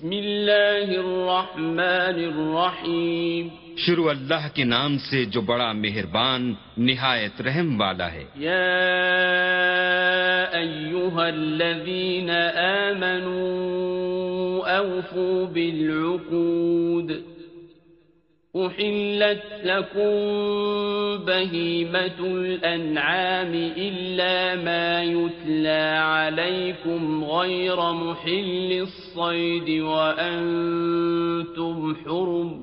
بسم اللہ الرحمن الرحیم۔ شروع اللہ کے نام سے جو بڑا مہربان نہایت رحم والا ہے۔ یا ایوہا الذین آمنوا اوفوا بالعقود۔ أحلت لكم بهيمة الأنعام إلا ما يتلى عليكم غير محل الصيد وأنتم حرم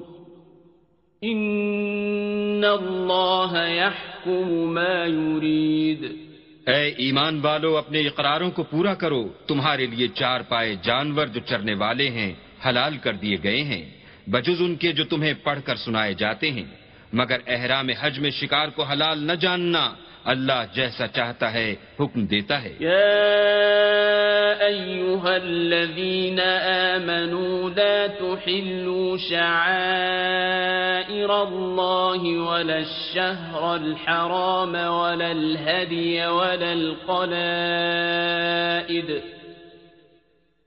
إن الله يحكم ما يريد اے ایمان والو، اپنے اقراروں کو پورا کرو۔ تمہارے لیے چار پائے جانور جو چرنے والے ہیں، حلال کر دیے گئے ہیں۔ بجز ان کے جو تمہیں پڑھ کر سنائے جاتے ہیں، مگر احرام حج میں شکار کو حلال نہ جاننا اللہ جیسا چاہتا ہے، حکم دیتا ہے۔ یا ایوہا الذین آمنوا لا تحلوا شعائر اللہ ولا الشہر الحرام ولا الہدی ولا القلائد۔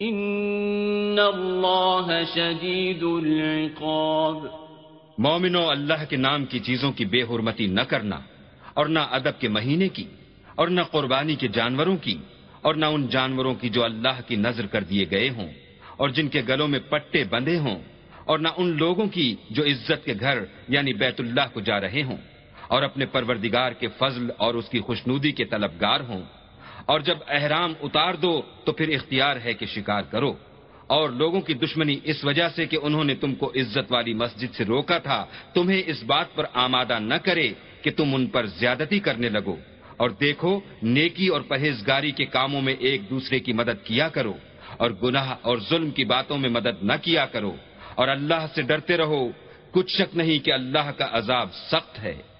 ان اللہ شدید العقاب مومنو، اللہ کے نام کی چیزوں کی بے حرمتی نہ کرنا اور نہ ادب کے مہینے کی اور نہ قربانی کے جانوروں کی اور نہ ان جانوروں کی جو اللہ کی نظر کر دیے گئے ہوں اور جن کے گلوں میں پٹے بندھے ہوں اور نہ ان لوگوں کی جو عزت کے گھر یعنی بیت اللہ کو جا رہے ہوں اور اپنے پروردگار کے فضل اور اس کی خوشنودی کے طلبگار ہوں اور جب احرام اتار دو تو پھر اختیار ہے کہ شکار کرو۔ اور لوگوں کی دشمنی اس وجہ سے کہ انہوں نے تم کو عزت والی مسجد سے روکا تھا، تمہیں اس بات پر آمادہ نہ کرے کہ تم ان پر زیادتی کرنے لگو۔ اور دیکھو، نیکی اور پرہیزگاری کے کاموں میں ایک دوسرے کی مدد کیا کرو۔ اور گناہ اور ظلم کی باتوں میں مدد نہ کیا کرو۔ اور اللہ سے ڈرتے رہو۔ کچھ شک نہیں کہ اللہ کا عذاب سخت ہے۔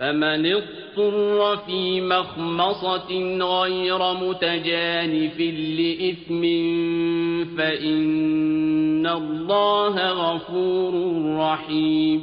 فمن اضطر في مخمصة غير متجانف لإثم فإن الله غفور رحيم.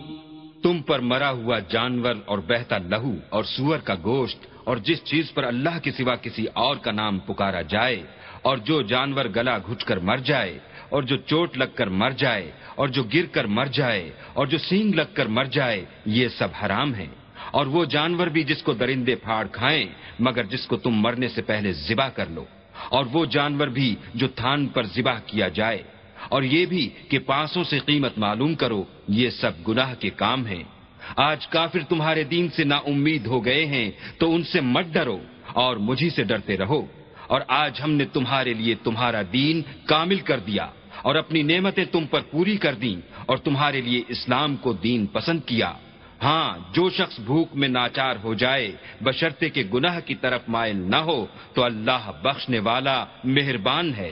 تم پر مرا ہوا جانور اور بہتا لہو اور سور کا گوشت اور جس چیز پر اللہ کے سوا کسی اور کا نام پکارا جائے اور جو جانور گلا گھٹ کر مر جائے اور جو چوٹ لگ کر مر جائے اور جو گر کر مر جائے اور جو سینگ لگ کر مر جائے، یہ سب حرام ہیں۔ اور وہ جانور بھی جس کو درندے پھاڑ کھائیں، مگر جس کو تم مرنے سے پہلے ذبح کر لو۔ اور وہ جانور بھی جو تھان پر ذبح کیا جائے۔ اور یہ بھی کہ پانسوں سے قیمت معلوم کرو، یہ سب گناہ کے کام ہیں۔ آج کافر تمہارے دین سے نا امید ہو گئے ہیں، تو ان سے مت ڈرو اور مجھی سے ڈرتے رہو۔ اور آج ہم نے تمہارے لیے تمہارا دین کامل کر دیا، اور اپنی نعمتیں تم پر پوری کر دیں، اور تمہارے لیے اسلام کو دین پسند کیا۔ ہاں جو شخص بھوک میں ناچار ہو جائے بشرتے کے گناہ کی طرف مائل نہ ہو، تو اللہ بخشنے والا مہربان ہے۔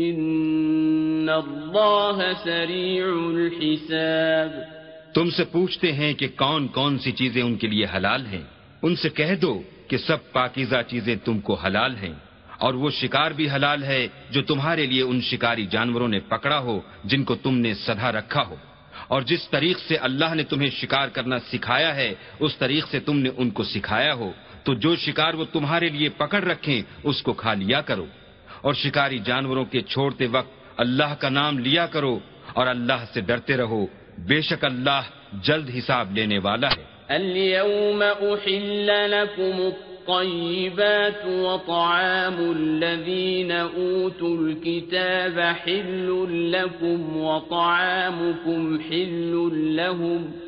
ان اللہ سریع الحساب تم سے پوچھتے ہیں کہ کون کون سی چیزیں ان کے لیے حلال ہیں؟ ان سے کہہ دو کہ سب پاکیزہ چیزیں تم کو حلال ہیں، اور وہ شکار بھی حلال ہے جو تمہارے لیے ان شکاری جانوروں نے پکڑا ہو، جن کو تم نے سدھا رکھا ہو۔ اور جس طریق سے اللہ نے تمہیں شکار کرنا سکھایا ہے، اس طریق سے تم نے ان کو سکھایا ہو۔ تو جو شکار وہ تمہارے لیے پکڑ رکھیں، اس کو کھا لیا کرو۔ اور شکاری جانوروں کے چھوڑتے وقت اللہ کا نام لیا کرو اور اللہ سے ڈرتے رہو۔ بے شک اللہ جلد حساب لینے والا ہے۔ اليوم احل لكم الطيبات وطعام الذين اوتوا الكتاب حل لكم وطعامكم حل لهم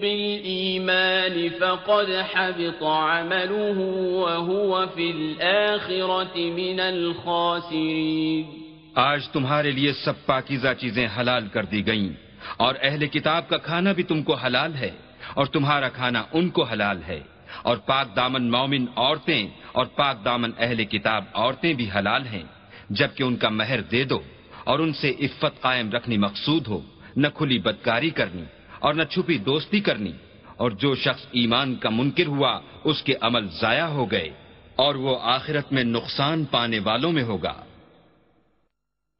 بالإيمان فقد حبط عمله وهو في الآخرة من الخاسرين. آج تمہارے لیے سب پاکیزہ چیزیں حلال کر دی گئیں اور اہل کتاب کا کھانا بھی تم کو حلال ہے اور تمہارا کھانا ان کو حلال ہے اور پاک دامن مومن عورتیں اور پاک دامن اہل کتاب عورتیں بھی حلال ہیں جبکہ ان کا مہر دے دو اور ان سے عفت قائم رکھنی مقصود ہو، نہ کھلی بدکاری کرنی۔ اور نہ چھپی دوستی کرنی۔ اور جو شخص ایمان کا منکر ہوا، اس کے عمل ضائع ہو گئے اور وہ آخرت میں نقصان پانے والوں میں ہوگا۔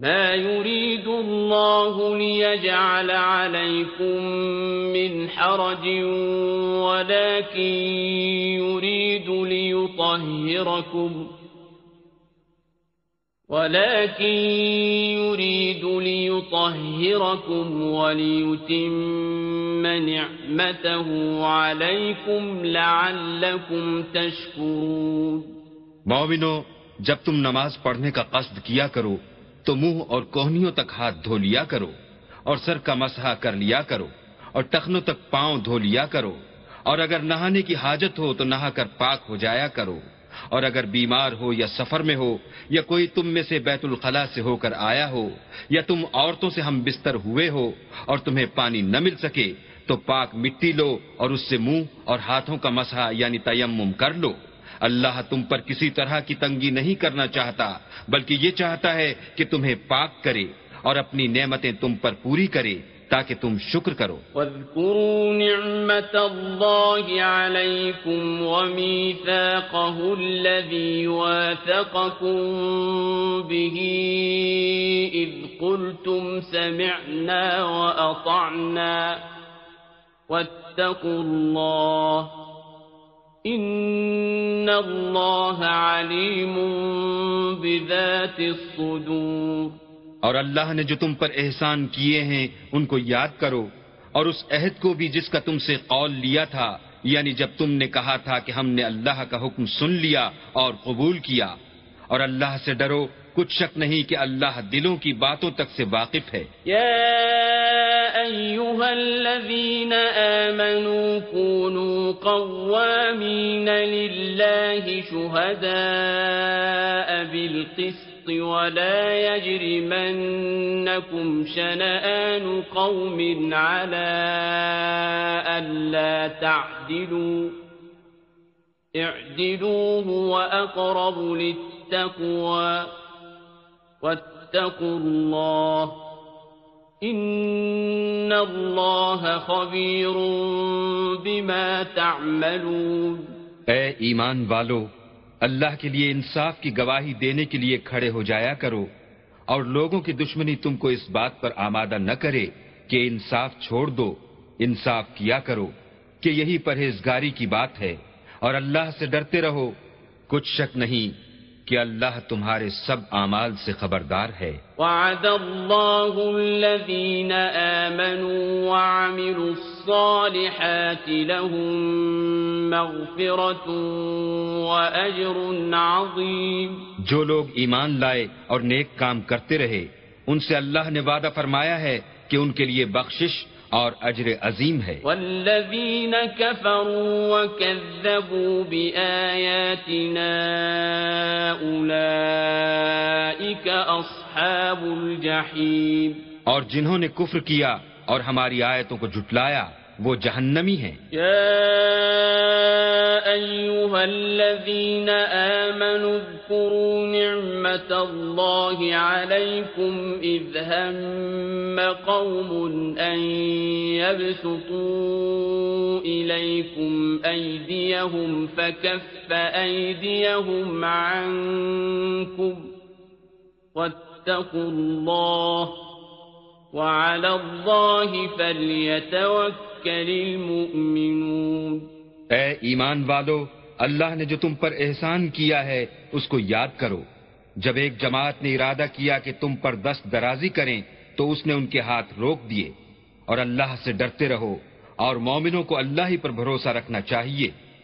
ما يريد الله ليجعل عليكم من حرج ولكن يريد ليطهركم ولكن يريد ليطهركم وليتم نعمته عليكم لعلكم تشكرون مومنو جب تم نماز پڑھنے کا قصد کیا کرو تو منہ اور کوہنیوں تک ہاتھ دھو لیا کرو اور سر کا مسحا کر لیا کرو اور ٹخنوں تک پاؤں دھو لیا کرو اور اگر نہانے کی حاجت ہو تو نہا کر پاک ہو جایا کرو اور اگر بیمار ہو یا سفر میں ہو یا کوئی تم میں سے بیت الخلاء سے ہو کر آیا ہو یا تم عورتوں سے ہم بستر ہوئے ہو اور تمہیں پانی نہ مل سکے تو پاک مٹی لو اور اس سے منہ اور ہاتھوں کا مسحا یعنی تیمم کر لو۔ اللہ تم پر کسی طرح کی تنگی نہیں کرنا چاہتا، بلکہ یہ چاہتا ہے کہ تمہیں پاک کرے اور اپنی نعمتیں تم پر پوری کرے تاکہ تم شکر کرو۔ واذكروا نعمة الله عليكم وميثاقه الذي واثقكم به إذ قلتم سمعنا وأطعنا واتقوا الله ان اللہ علیم بذات الصدور اور اللہ نے جو تم پر احسان کیے ہیں، ان کو یاد کرو۔ اور اس عہد کو بھی جس کا تم سے قول لیا تھا یعنی جب تم نے کہا تھا کہ ہم نے اللہ کا حکم سن لیا اور قبول کیا، اور اللہ سے ڈرو کچھ شک نہیں کہ اللہ دلوں کی باتوں تک سے واقف ہے۔ أيها الذين آمنوا كونوا قوامين لله شهداء بالقسط ولا يجرمنكم شنآن قوم على ألا تعدلوا اعدلوا هو أقرب للتقوى۔ واتقوا الله إن الله خبير بما تعملون اے ایمان والو، اللہ کے لیے انصاف کی گواہی دینے کے لیے کھڑے ہو جایا کرو اور لوگوں کی دشمنی تم کو اس بات پر آمادہ نہ کرے کہ انصاف چھوڑ دو، انصاف کیا کرو کہ یہی پرہیزگاری کی بات ہے اور اللہ سے ڈرتے رہو، کچھ شک نہیں۔ کہ اللہ تمہارے سب اعمال سے خبردار ہے۔ وعد اللہ الذین آمنوا وعملوا الصالحات لهم مغفرت واجر عظیم۔ جو لوگ ایمان لائے اور نیک کام کرتے رہے ان سے اللہ نے وعدہ فرمایا ہے کہ ان کے لیے بخشش اور اجر عظیم ہے۔ والذین كفروا وكذبوا بآیاتنا اولئیک اصحاب الجحیم۔ اور جنہوں نے کفر کیا اور ہماری آیتوں کو جھٹلایا۔ وہ جہنمی ہیں۔ أيها الذين آمنوا اذكروا نعمة الله عليكم إذ هم قوم أن يبسطوا إليكم أيديهم فكف أيديهم عنكم واتقوا الله وعلى الله فليتوكل المؤمنون۔ اے ایمان والو اللہ نے جو تم پر احسان کیا ہے، اس کو یاد کرو۔ جب ایک جماعت نے ارادہ کیا کہ تم پر دست درازی کریں، تو اس نے ان کے ہاتھ روک دیے۔ اور اللہ سے ڈرتے رہو، اور مومنوں کو اللہ ہی پر بھروسہ رکھنا چاہیے۔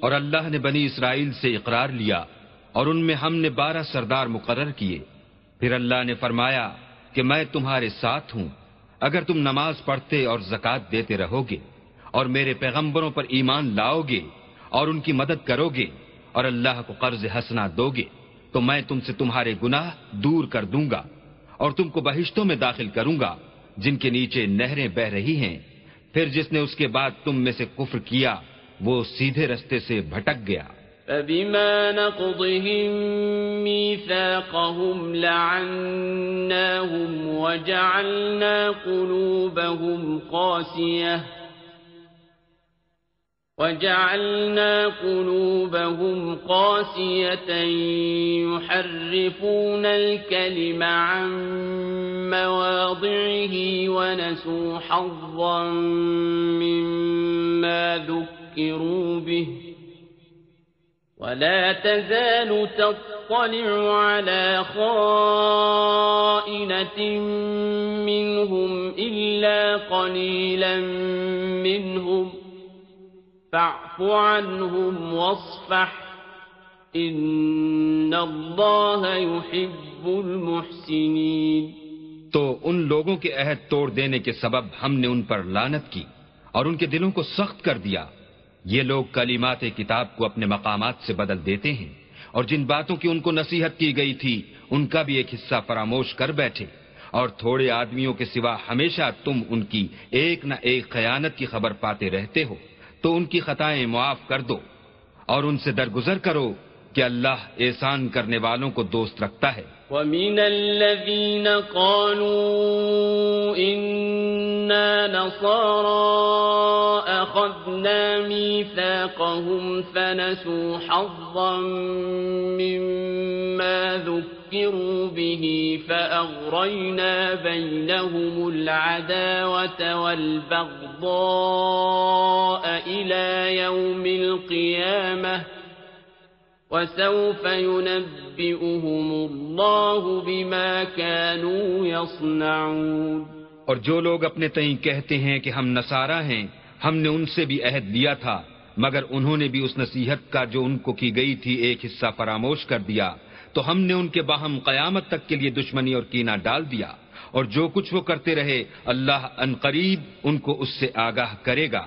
اور اللہ نے بنی اسرائیل سے اقرار لیا اور ان میں ہم نے بارہ سردار مقرر کیے۔ پھر اللہ نے فرمایا کہ میں تمہارے ساتھ ہوں۔ اگر تم نماز پڑھتے اور زکوٰۃ دیتے رہو گے اور میرے پیغمبروں پر ایمان لاؤ گے اور ان کی مدد کرو گے اور اللہ کو قرض ہنسنا دو گے تو میں تم سے تمہارے گناہ دور کر دوں گا اور تم کو بہشتوں میں داخل کروں گا، جن کے نیچے نہریں بہ رہی ہیں۔ پھر جس نے اس کے بعد تم میں سے کفر کیا وہ سیدھے رستے سے بھٹک گیا۔ فبما نقضهم ميثاقهم لعناهم وجعلنا قلوبهم قاسية وجعلنا قلوبهم قاسية يحرفون الكلم عن مواضعه ونسوا حظا مما ذكر ذكروا به ولا تزال تطلع على خائنة منهم إلا قليلا منهم فاعف عنهم واصفح إن الله يحب المحسنين تو ان لوگوں کے عہد توڑ دینے کے سبب ہم نے ان پر لانت کی اور ان کے دلوں کو سخت کر دیا۔ یہ لوگ کلمات کتاب کو اپنے مقامات سے بدل دیتے ہیں اور جن باتوں کی ان کو نصیحت کی گئی تھی، ان کا بھی ایک حصہ فراموش کر بیٹھے۔ اور تھوڑے آدمیوں کے سوا ہمیشہ تم ان کی ایک نہ ایک خیانت کی خبر پاتے رہتے ہو، تو ان کی خطائیں معاف کر دو اور ان سے درگزر کرو۔ کہ اللہ احسان کرنے والوں کو دوست رکھتا ہے۔ وَمِنَ الَّذِينَ قَالُوا إِنَّا نَصَارَى أَخَذْنَا مِيثَاقَهُمْ فَنَسُوا حَظًّا مِّمَّا ذُكِّرُوا بِهِ فَأَغْرَيْنَا بَيْنَهُمُ الْعَدَاوَةَ وَالْبَغْضَاءَ إِلَى يَوْمِ الْقِيَامَةِ وسوف ينبئهم الله بما كانوا يصنعون اور جو لوگ اپنے تئیں کہتے ہیں کہ ہم نصارہ ہیں، ہم نے ان سے بھی عہد لیا تھا، مگر انہوں نے بھی اس نصیحت کا جو ان کو کی گئی تھی ایک حصہ فراموش کر دیا، تو ہم نے ان کے باہم قیامت تک کے لیے دشمنی اور کینہ ڈال دیا۔ اور جو کچھ وہ کرتے رہے، اللہ ان قریب ان کو اس سے آگاہ کرے گا۔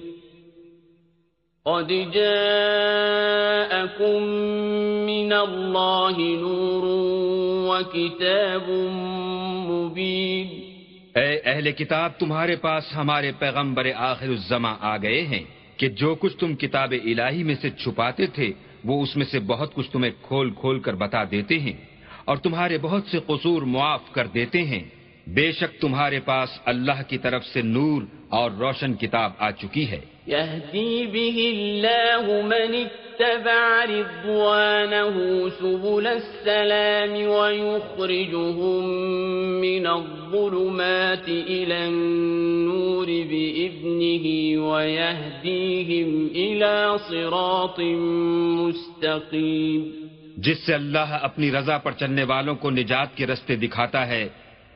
قد جاءكم من الله نور وكتاب اے اہل کتاب، تمہارے پاس ہمارے پیغمبر آخر الزما آ گئے ہیں کہ جو کچھ تم کتاب الہی میں سے چھپاتے تھے، وہ اس میں سے بہت کچھ تمہیں کھول کھول کر بتا دیتے ہیں اور تمہارے بہت سے قصور معاف کر دیتے ہیں۔ بے شک تمہارے پاس اللہ کی طرف سے نور اور روشن کتاب آ چکی ہے۔ يهدي به الله من اتبع رضوانه سبل السلام ويخرجهم من الظلمات إلى النور بإذنه ويهديهم إلى صراط مستقيم۔ جس سے اللہ اپنی رضا پر چلنے والوں کو نجات کے رستے دکھاتا ہے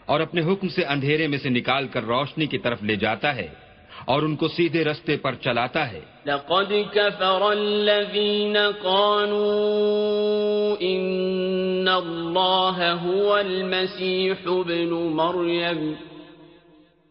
اور اپنے حکم سے اندھیرے میں سے نکال کر روشنی کی طرف لے جاتا ہے اور ان کو سیدھے رستے پر چلاتا ہے۔ لقد كفر الذين قالوا ان الله هو المسيح ابن مريم۔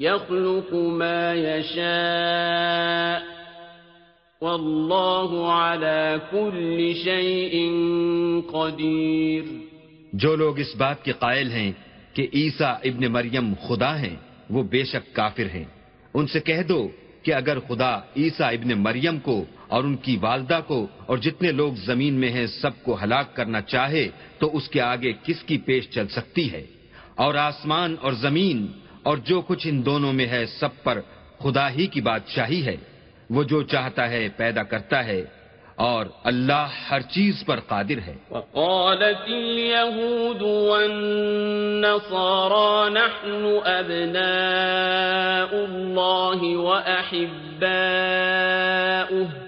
يخلق ما يشاء والله على كل شيء قدير جو لوگ اس بات کے قائل ہیں کہ عیسیٰ ابن مریم خدا ہیں، وہ بے شک کافر ہیں۔ ان سے کہہ دو کہ اگر خدا عیسیٰ ابن مریم کو اور ان کی والدہ کو اور جتنے لوگ زمین میں ہیں سب کو ہلاک کرنا چاہے، تو اس کے آگے کس کی پیش چل سکتی ہے؟ اور آسمان اور زمین اور جو کچھ ان دونوں میں ہے سب پر خدا ہی کی بادشاہی ہے۔ وہ جو چاہتا ہے پیدا کرتا ہے اور اللہ ہر چیز پر قادر ہے۔ وقالت اليهود والنصارى نحن أبناء الله وأحباؤه۔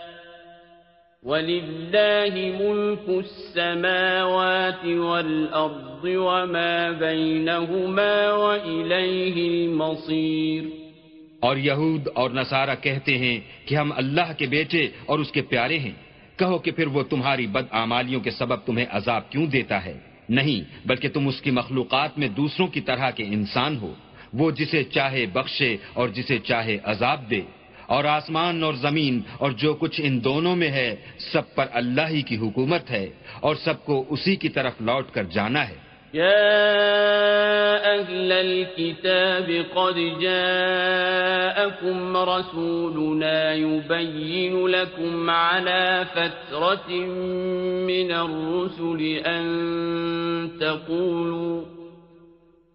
ولله ملك السماوات والأرض وما بينهما وإليه المصير اور یہود اور نصارہ کہتے ہیں کہ ہم اللہ کے بیٹے اور اس کے پیارے ہیں۔ کہو کہ پھر وہ تمہاری بد آمالیوں کے سبب تمہیں عذاب کیوں دیتا ہے؟ نہیں، بلکہ تم اس کی مخلوقات میں دوسروں کی طرح کے انسان ہو۔ وہ جسے چاہے بخشے اور جسے چاہے عذاب دے۔ اور آسمان اور زمین اور جو کچھ ان دونوں میں ہے، سب پر اللہ ہی کی حکومت ہے اور سب کو اسی کی طرف لوٹ کر جانا ہے۔ يا أهل الكتاب، قد جاءكم رسولنا يبين لكم على فترة من الرسل أن تقولوا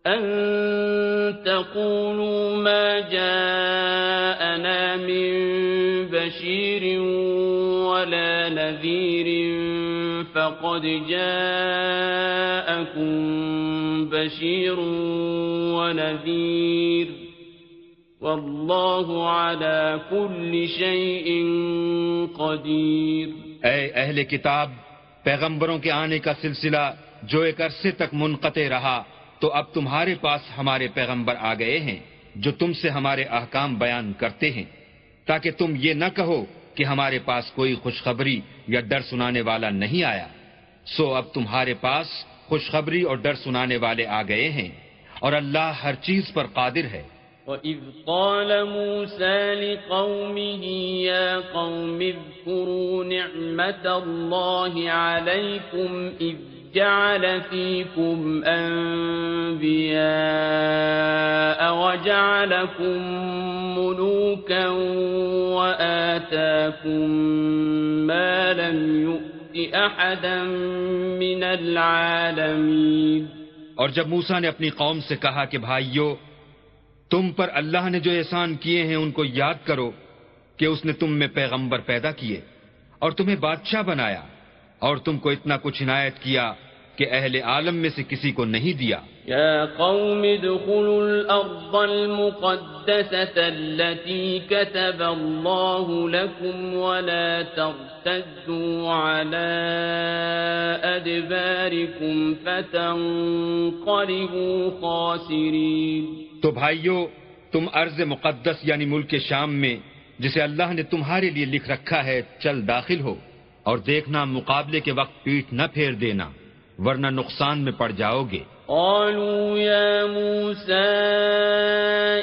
أن تقولوا ما جاءنا من بشير ولا نذير فقد جاءكم بشير ونذير والله على كل شيء قدير. اے اہل کتاب، پیغمبروں کے آنے کا سلسلہ جو ایک عرصے تک منقطع رہا تو اب تمہارے پاس ہمارے پیغمبر آ گئے ہیں جو تم سے ہمارے احکام بیان کرتے ہیں، تاکہ تم یہ نہ کہو کہ ہمارے پاس کوئی خوشخبری یا ڈر سنانے والا نہیں آیا۔ سو اب تمہارے پاس خوشخبری اور ڈر سنانے والے آ گئے ہیں اور اللہ ہر چیز پر قادر ہے۔ وَإِذْ قَالَ مُوسَى لِقَوْمِهِ يَا قَوْمِ اذْكُرُوا نِعْمَةَ اللَّهِ عَلَيْكُمْ إِذْ جعل فيكم أنبياء وجعلكم ملوكا وآتاكم ما لم يؤت أحدا من العالمين اور جب موسا نے اپنی قوم سے کہا کہ بھائیو، تم پر اللہ نے جو احسان کیے ہیں ان کو یاد کرو کہ اس نے تم میں پیغمبر پیدا کیے اور تمہیں بادشاہ بنایا اور تم کو اتنا کچھ عنایت کیا کہ اہل عالم میں سے کسی کو نہیں دیا۔ يا قوم ادخلوا الأرض المقدسة التي كتب الله لكم ولا ترتدوا على أدباركم فتنقلبوا خاسرين۔ تو بھائیو تم ارض مقدس یعنی ملک شام میں جسے اللہ نے تمہارے لیے لکھ رکھا ہے چل داخل ہو اور دیکھنا مقابلے کے وقت پیٹ نہ پھیر دینا۔ ورنہ نقصان میں پڑ جاؤ گے۔ قالوا يا موسى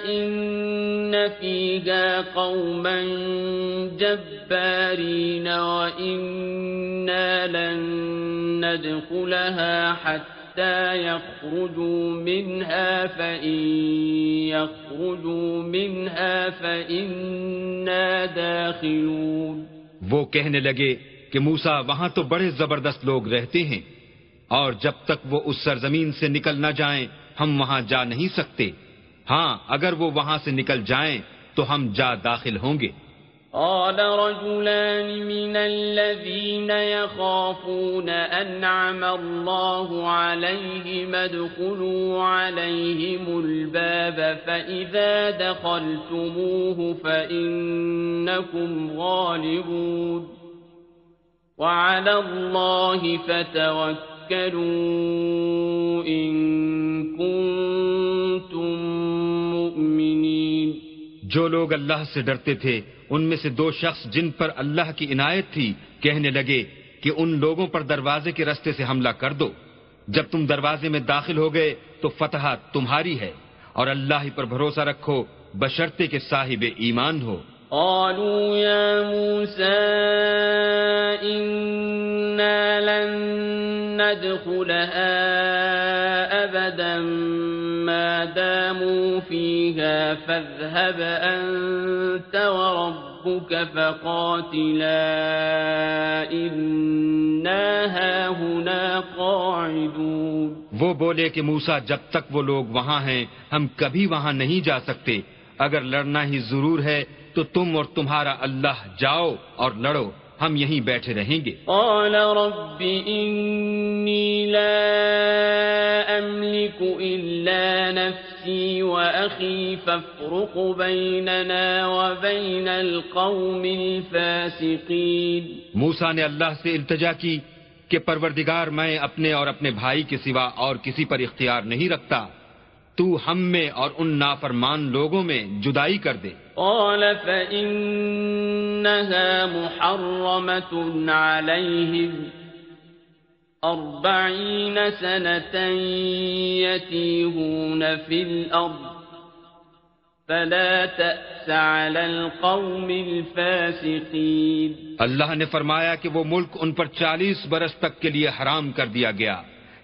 إن فيها قوما جبارين وإنا لن ندخلها حتى يخرجوا منها فإن يخرجوا منها فإنا داخلون۔ وہ کہنے لگے کہ موسا وہاں تو بڑے زبردست لوگ رہتے ہیں۔ اور جب تک وہ اس سرزمین سے نکل نہ جائیں، ہم وہاں جا نہیں سکتے۔ ہاں اگر وہ وہاں سے نکل جائیں، تو ہم جا داخل ہوں گے۔ قال رجلان من الذين يخافون أنعم الله عليهم ادخلوا عليهم الباب فإذا دخلتموه فإنكم غالبون. وعلى الله فتوكلوا جو لوگ اللہ سے ڈرتے تھے، ان میں سے دو شخص جن پر اللہ کی عنایت تھی، کہنے لگے کہ ان لوگوں پر دروازے کے رستے سے حملہ کر دو۔ جب تم دروازے میں داخل ہو گئے، تو فتح تمہاری ہے اور اللہ ہی پر بھروسہ رکھو بشرتے کے صاحب ایمان ہو۔ قالوا يا موسى إنا لن ندخلها أبدا ما داموا فيها فاذهب أنت وربك فقاتلا إنا هاهنا قاعدون. وہ بولے کہ موسا جب تک وہ لوگ وہاں ہیں، ہم کبھی وہاں نہیں جا سکتے۔ اگر لڑنا ہی ضرور ہے تو تم اور تمہارا اللہ جاؤ اور لڑو ہم یہیں بیٹھے رہیں گے۔ قال رب إني لا أملك إلا نفسي وأخي فافرق بيننا وبين القوم الفاسقين۔ موسا نے اللہ سے التجا کی کہ پروردگار میں اپنے اور اپنے بھائی کے سوا اور کسی پر اختیار نہیں رکھتا۔ تو ہم میں اور ان نافرمان لوگوں میں جدائی کر دے۔ قال فإنها محرمة عليهم أربعين سنة يتيهون في الأرض فلا تأس على القوم الفاسقين اللہ نے فرمایا کہ وہ ملک ان پر چالیس برس تک کے لیے حرام کر دیا گیا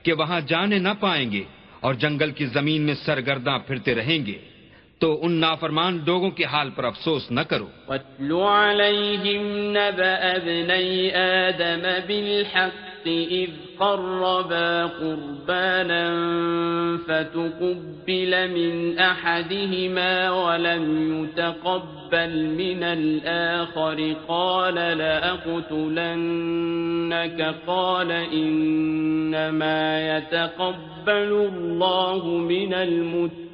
کہ وہاں جانے نہ پائیں گے اور جنگل کی زمین میں سرگرداں پھرتے رہیں گے۔ تو ان نافرمان لوگوں کے حال پر افسوس نہ کرو۔ وَاتْلُ عَلَيْهِمْ نَبَأَ ابْنَيْ آدَمَ بِالْحَقِّ إِذْ قَرَّبَا قُرْبَانًا فَتُقُبِّلَ مِنْ أَحَدِهِمَا وَلَمْ يُتَقَبَّلْ مِنَ الْآخَرِ قَالَ لَأَقْتُلَنَّكَ قَالَ إِنَّمَا يَتَقَبَّلُ اللَّهُ مِنَ الْمُتَّقِينَ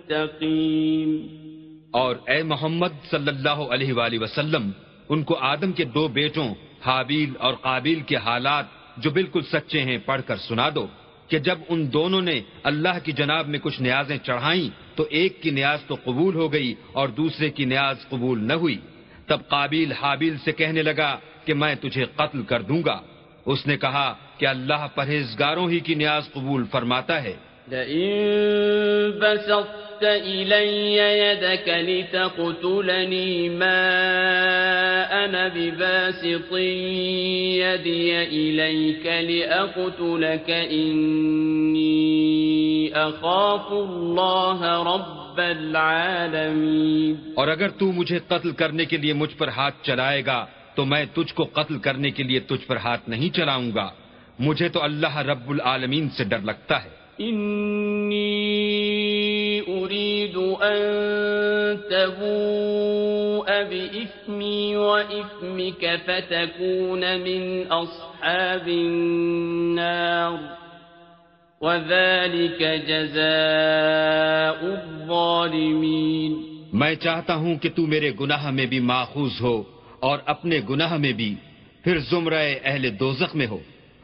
اور اے محمد صلی اللہ علیہ وآلہ وسلم، ان کو آدم کے دو بیٹوں، حابیل اور قابیل کے حالات جو بالکل سچے ہیں، پڑھ کر سنا دو کہ جب ان دونوں نے اللہ کی جناب میں کچھ نیازیں چڑھائیں، تو ایک کی نیاز تو قبول ہو گئی اور دوسرے کی نیاز قبول نہ ہوئی۔ تب قابیل حابیل سے کہنے لگا کہ میں تجھے قتل کر دوں گا۔ اس نے کہا کہ اللہ پرہیزگاروں ہی کی نیاز قبول فرماتا ہے۔ لئن بسطت إلي يدك لتقتلني ما أنا بباسط يدي إليك لأقتلك إني أخاف الله رب العالمين اور اگر تو مجھے قتل کرنے کے لیے مجھ پر ہاتھ چلائے گا، تو میں تجھ کو قتل کرنے کے لیے تجھ پر ہاتھ نہیں چلاؤں گا۔ مجھے تو اللہ رب العالمین سے ڈر لگتا ہے۔ إني أريد أن تبوء بإثمي وإثمك فتكون من أصحاب النار. وذلك جزاء الظالمين. میں چاہتا ہوں کہ تو میرے گناہ میں بھی ماخوذ ہو اور اپنے گناہ میں بھی، پھر زمرہ اہل دوزخ میں ہو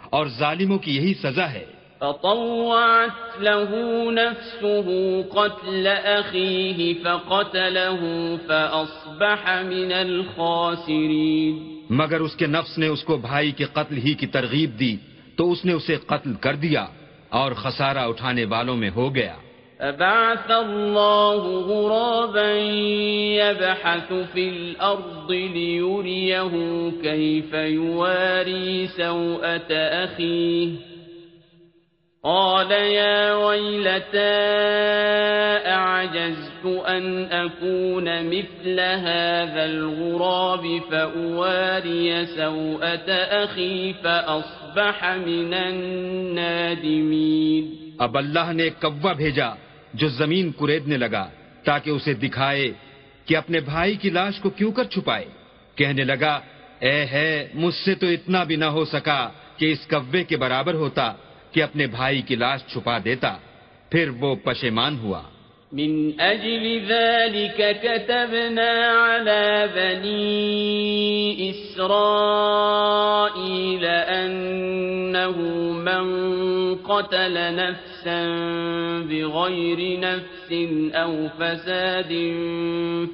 اور ظالموں کی یہی سزا ہے۔ فطوعت له نفسه قتل أخيه فقتله فأصبح من الخاسرين. مگر اس کے نفس نے اس کو بھائی کے قتل ہی کی ترغیب دی تو اس نے اسے قتل کر دیا اور خسارہ اٹھانے والوں میں ہو گیا۔ فبعث الله غرابا يبحث في الأرض ليريه كيف يواري سوءة أخيه. قال يا ويلتى أعجزت أن أكون مثل هذا الغراب فأواري سوءة أخي فأصبح من النادمين. اب اللہ نے ایک کوا بھیجا جو زمین کریدنے لگا تاکہ اسے دکھائے کہ اپنے بھائی کی لاش کو کیوں کر چھپائے؟ کہنے لگا، اے ہے، مجھ سے تو اتنا بھی نہ ہو سکا کہ اس کوے کے برابر ہوتا۔ کہ اپنے بھائی کی لاش چھپا دیتا، پھر وہ پشیمان ہوا۔ من أجل ذلك كتبنا على بني إسرائيل أنه من قتل نفسا بغير نفس أو فساد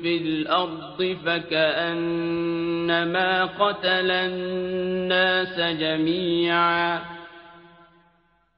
في الأرض فكأنما قتل الناس جميعا.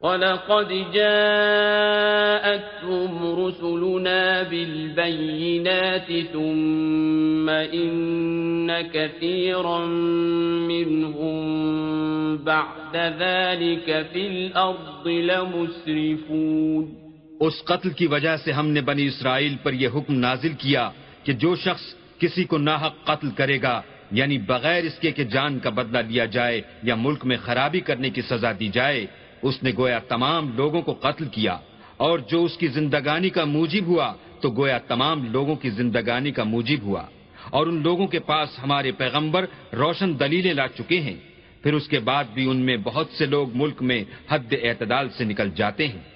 ولقد جاءتهم رسلنا بالبينات ثم إن كثيرا منهم بعد ذلك في الأرض لمسرفون اس قتل کی وجہ سے ہم نے بنی اسرائیل پر یہ حکم نازل کیا کہ جو شخص کسی کو ناحق قتل کرے گا یعنی بغیر اس کے کہ جان کا بدلہ لیا جائے یا ملک میں خرابی کرنے کی سزا دی جائے اس نے گویا تمام لوگوں کو قتل کیا اور جو اس کی زندگانی کا موجب ہوا، تو گویا تمام لوگوں کی زندگانی کا موجب ہوا۔ اور ان لوگوں کے پاس ہمارے پیغمبر روشن دلیلیں لا چکے ہیں۔ پھر اس کے بعد بھی ان میں بہت سے لوگ ملک میں حد اعتدال سے نکل جاتے ہیں۔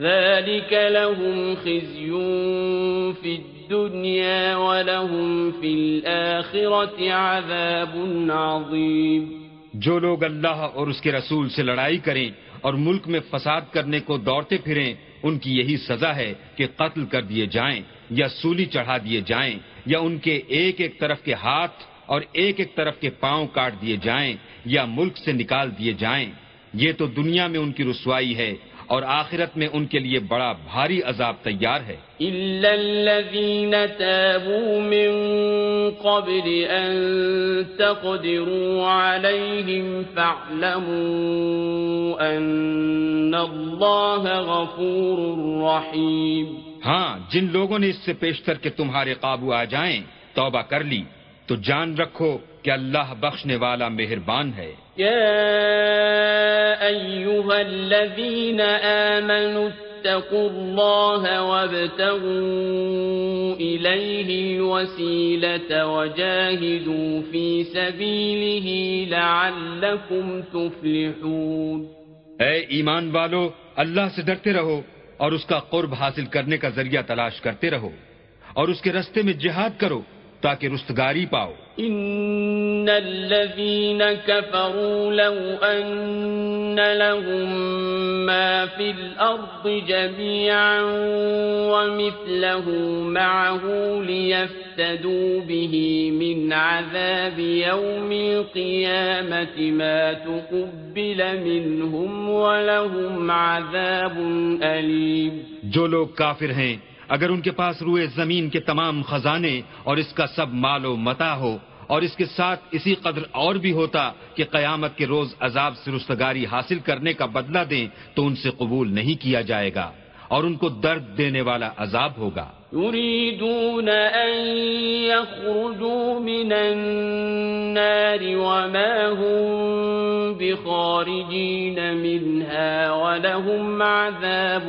ذلك لهم خزي في الدنيا ولهم في الآخرة عذاب عظيم۔ جو لوگ اللہ اور اس کے رسول سے لڑائی کریں اور ملک میں فساد کرنے کو دوڑتے پھریں، ان کی یہی سزا ہے کہ قتل کر دیے جائیں یا سولی چڑھا دیے جائیں یا ان کے ایک ایک طرف کے ہاتھ اور ایک ایک طرف کے پاؤں کاٹ دیے جائیں یا ملک سے نکال دیے جائیں۔ یہ تو دنیا میں ان کی رسوائی ہے۔ اور آخرت میں ان کے لیے بڑا بھاری عذاب تیار ہے۔ ہاں جن لوگوں نے اس سے پیشتر کے تمہارے قابو آ جائیں توبہ کر لی۔ تو جان رکھو کہ اللہ بخشنے والا مہربان ہے۔ اتقوا الله وابتغوا إليه الوسيلة وجاهدوا في سبيله لعلكم تفلحون اے ایمان والو، اللہ سے ڈرتے رہو اور اس کا قرب حاصل کرنے کا ذریعہ تلاش کرتے رہو اور اس کے رستے میں جہاد کرو۔ تاکہ رستگاری پاؤ۔ ان الذين كفروا لو ان لهم ما في الارض جميعا ومثله معه ليفتدوا به من عذاب يوم القيامه ما تقبل منهم ولهم عذاب اليم جو لوگ کافر ہیں اگر ان کے پاس روئے زمین کے تمام خزانے اور اس کا سب مال و متا ہو اور اس کے ساتھ اسی قدر اور بھی ہوتا کہ قیامت کے روز عذاب سے رستگاری حاصل کرنے کا بدلہ دیں، تو ان سے قبول نہیں کیا جائے گا اور ان کو درد دینے والا عذاب ہوگا۔ يريدون أن يخرجوا من النار وما هم بخارجين منها ولهم عذاب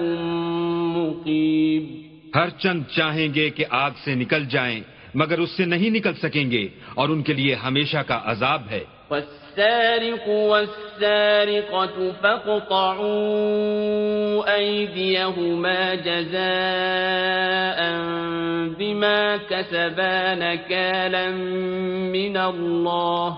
مقيم ہر چند چاہیں گے کہ آگ سے نکل جائیں مگر اس سے نہیں نکل سکیں گے اور ان کے لیے ہمیشہ کا عذاب ہے۔ والسارق والسارقة فاقطعوا أيديهما جزاء بما كسبا نكالا من الله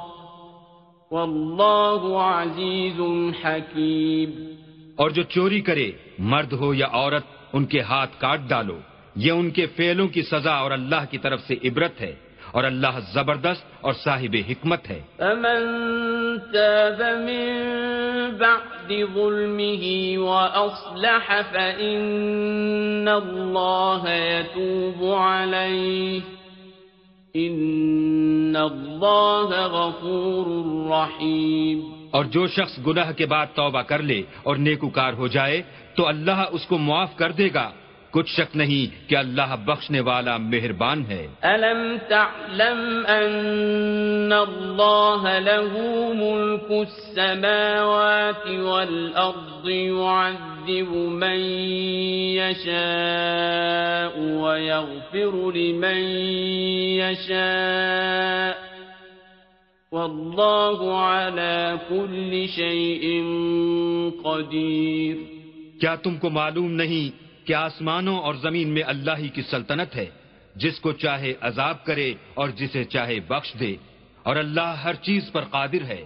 والله عزيز حكيم۔ اور جو چوری کرے مرد ہو یا عورت ان کے ہاتھ کاٹ ڈالو۔ یہ ان کے فعلوں کی سزا اور اللہ کی طرف سے عبرت ہے۔ اور اللہ زبردست اور صاحب حکمت ہے۔ امن تاب من بعد ظلمه وأصلح فإن الله يتوب عليه۔ إن الله غفور رحيم۔ اور جو شخص گناہ کے بعد توبہ کر لے اور نیکوکار ہو جائے، تو اللہ اس کو معاف کر دے گا۔ کچھ شک نہیں کہ اللہ بخشنے والا مہربان ہے۔ ألم تعلم أن الله له ملك السماوات والأرض يعذب من يشاء ويغفر لمن يشاء واللہ على كل شيء کیا تم کو معلوم نہیں کہ آسمانوں اور زمین میں اللہ ہی کی سلطنت ہے؟ جس کو چاہے عذاب کرے اور جسے چاہے بخش دے۔ اور اللہ ہر چیز پر قادر ہے۔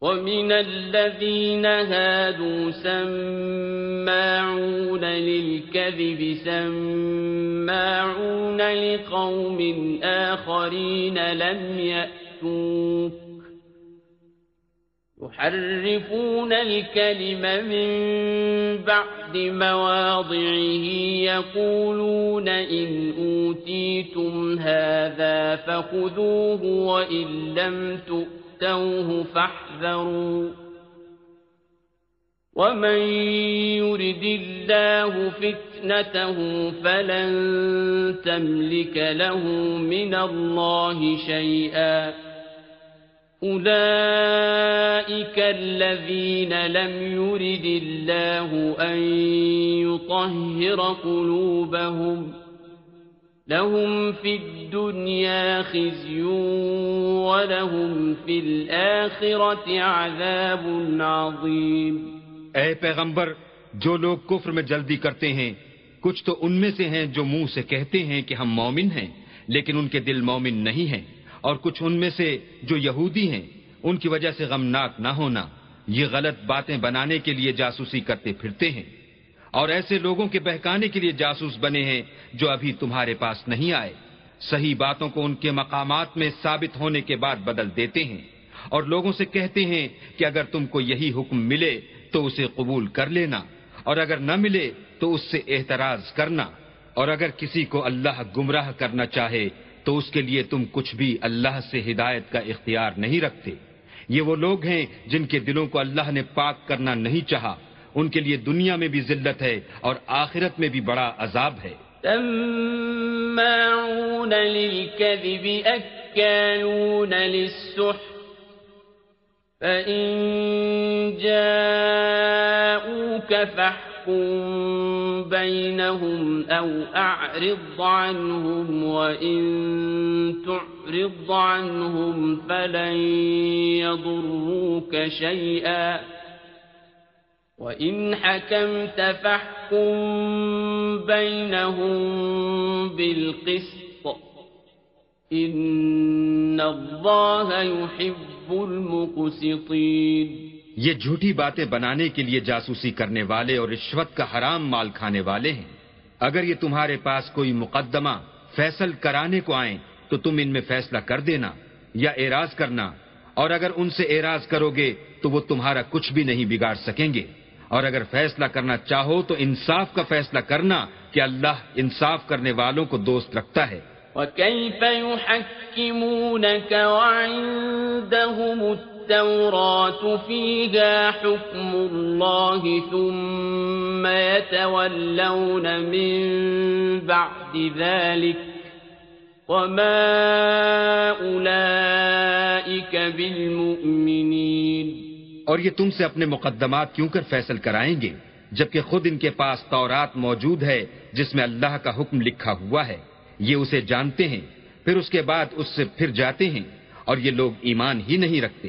ومن الذين هادوا سماعون للكذب سماعون لقوم آخرين لم يأتوك يحرفون الكلم من بعد مواضعه يقولون إن أوتيتم هذا فخذوه وإن لم تؤتوا تؤتوه فاحذروا ومن يرد الله فتنته فلن تملك له من الله شيئا أولئك الذين لم يرد الله أن يطهر قلوبهم لهم في الدنيا خزي ولهم في الآخرة عذاب عظيم۔ اے پیغمبر، جو لوگ کفر میں جلدی کرتے ہیں، کچھ تو ان میں سے ہیں جو منہ سے کہتے ہیں کہ ہم مومن ہیں، لیکن ان کے دل مومن نہیں ہیں۔ اور کچھ ان میں سے جو یہودی ہیں، ان کی وجہ سے غمناک نہ ہونا۔ یہ غلط باتیں بنانے کے لیے جاسوسی کرتے پھرتے ہیں۔ اور ایسے لوگوں کے بہکانے کے لیے جاسوس بنے ہیں جو ابھی تمہارے پاس نہیں آئے۔ صحیح باتوں کو ان کے مقامات میں ثابت ہونے کے بعد بدل دیتے ہیں اور لوگوں سے کہتے ہیں کہ اگر تم کو یہی حکم ملے تو اسے قبول کر لینا اور اگر نہ ملے تو اس سے احتراز کرنا اور اگر کسی کو اللہ گمراہ کرنا چاہے تو اس کے لیے تم کچھ بھی اللہ سے ہدایت کا اختیار نہیں رکھتے۔ یہ وہ لوگ ہیں جن کے دلوں کو اللہ نے پاک کرنا نہیں چاہا۔ ان کے لیے دنیا میں بھی ذلت ہے اور آخرت میں بھی بڑا عذاب ہے۔ سماعون للكذب أكالون للسحر فإن جاءوك فاحكم بينهم أو أعرض عنهم وإن تعرض عنهم فلن يضروك شيئا وَإِنْ حَكَمْتَ فَاحْكُمْ بَيْنَهُمْ بِالْقِسْطِ إِنَّ اللَّهَ يُحِبُّ الْمُقْسِطِينَ یہ جھوٹی باتیں بنانے کے لیے جاسوسی کرنے والے اور رشوت کا حرام مال کھانے والے ہیں۔ اگر یہ تمہارے پاس کوئی مقدمہ، فیصل کرانے کو آئیں، تو تم ان میں فیصلہ کر دینا یا اعراض کرنا۔ اور اگر ان سے اعراض کرو گے، تو وہ تمہارا کچھ بھی نہیں بگاڑ سکیں گے۔ اور اگر فیصلہ کرنا چاہو تو انصاف کا فیصلہ کرنا کہ اللہ انصاف کرنے والوں کو دوست رکھتا ہے۔ وَكَيْفَ يُحَكِّمُونَكَ وَعِندَهُمُ التَّوْرَاةُ فِيهَا حُكْمُ اللَّهِ ثُمَّ يَتَوَلَّوْنَ مِن بَعْدِ ذَلِكَ وَمَا أُولَئِكَ بِالْمُؤْمِنِينَ۔ اور یہ تم سے اپنے مقدمات کیوں کر فیصل کرائیں گے جبکہ خود ان کے پاس تورات موجود ہے جس میں اللہ کا حکم لکھا ہوا ہے؟ یہ اسے جانتے ہیں، پھر اس کے بعد اس سے پھر جاتے ہیں اور یہ لوگ ایمان ہی نہیں رکھتے۔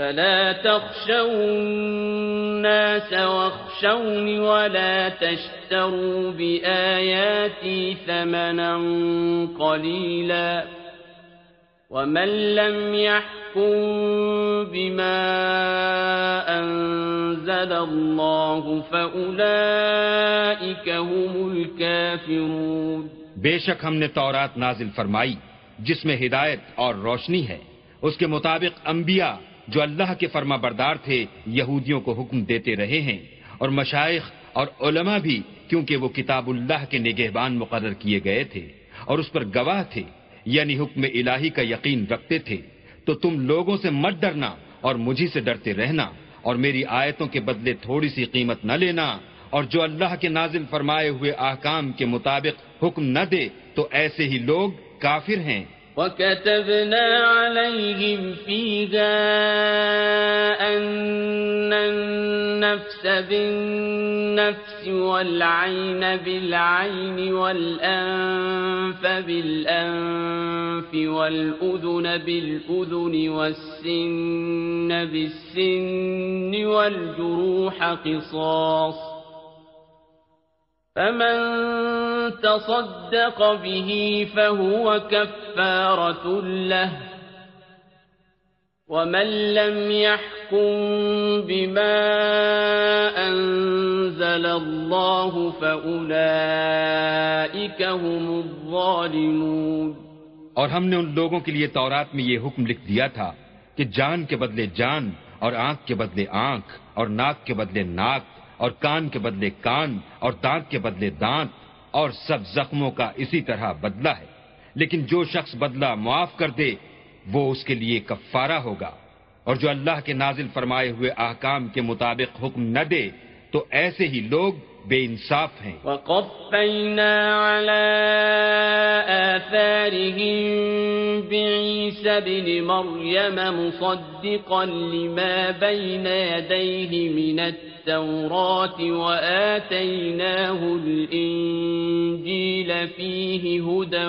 فلا تخشوا الناس واخشوني ولا تشتروا بآياتي ثمنا قليلا ومن لم يحكم بما أنزل الله فأولئك هم الكافرون بے شک ہم نے تورات نازل فرمائی جس میں ہدایت اور روشنی ہے۔ اس کے مطابق انبیاء جو اللہ کے فرما بردار تھے، یہودیوں کو حکم دیتے رہے ہیں۔ اور مشائق اور علماء بھی، کیونکہ وہ کتاب اللہ کے نگہبان مقرر کیے گئے تھے اور اس پر گواہ تھے یعنی حکم الہی کا یقین رکھتے تھے، تو تم لوگوں سے مت ڈرنا اور مجھے سے ڈرتے رہنا اور میری آیتوں کے بدلے تھوڑی سی قیمت نہ لینا۔ اور جو اللہ کے نازل فرمائے ہوئے احکام کے مطابق حکم نہ دے، تو ایسے ہی لوگ کافر ہیں۔ وكتبنا عليهم فيها أن النفس بالنفس والعين بالعين والأنف بالأنف والأذن بالأذن والسن بالسن والجروح قصاص فمن تصدق به فهو كفارة له ومن لم يحكم بما أنزل الله فأولئك هم الظالمون اور ہم نے ان لوگوں کے لیے تورات میں یہ حکم لکھ دیا تھا کہ جان کے بدلے جان اور آنکھ کے بدلے آنکھ اور ناک کے بدلے ناک اور کان کے بدلے کان اور دانت کے بدلے دانت اور سب زخموں کا اسی طرح بدلہ ہے۔ لیکن جو شخص بدلہ معاف کر دے، وہ اس کے لیے کفارہ ہوگا۔ اور جو اللہ کے نازل فرمائے ہوئے احکام کے مطابق حکم نہ دے، تو ایسے ہی لوگ بے انصاف ہیں۔ وقفینا على آثارهم بعیسى بن مریم مصدقا لما بین يديه من التقوى التوراة وآتيناه الإنجيل فيه هدى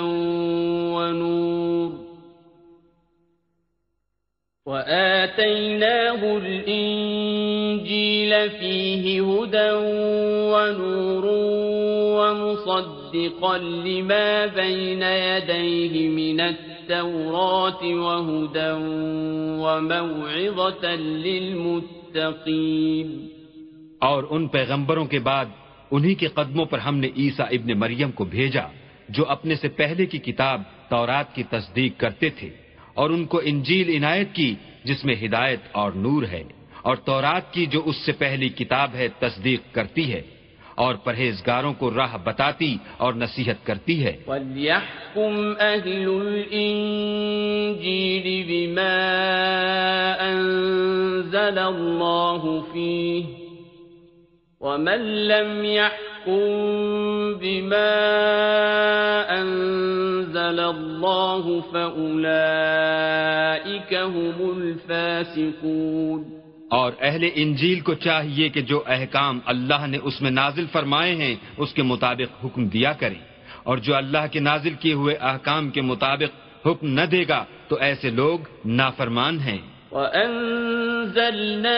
ونور۔ وآتيناه الإنجيل فيه هدى ونور ومصدقا لما بين يديه من التوراة وهدى وموعظة للمتقين اور ان پیغمبروں کے بعد انہی کے قدموں پر ہم نے عیسیٰ ابن مریم کو بھیجا، جو اپنے سے پہلے کی کتاب تورات کی تصدیق کرتے تھے۔ اور ان کو انجیل عنایت کی جس میں ہدایت اور نور ہے اور تورات کی جو اس سے پہلی کتاب ہے تصدیق کرتی ہے اور پرہیزگاروں کو راہ بتاتی اور نصیحت کرتی ہے۔ وَلْيَحْكُمْ أَهْلُ الْإِنجِيلِ بِمَا أَنزَلَ اللَّهُ فِيهِ ومن لم يحكم بما أنزل الله فأولئك هم الفاسقون اور اہل انجیل کو چاہیے کہ جو احکام اللہ نے اس میں نازل فرمائے ہیں اس کے مطابق حکم دیا کریں۔ اور جو اللہ کے نازل کیے ہوئے احکام کے مطابق حکم نہ دے گا تو ایسے لوگ نافرمان ہیں۔ وأنزلنا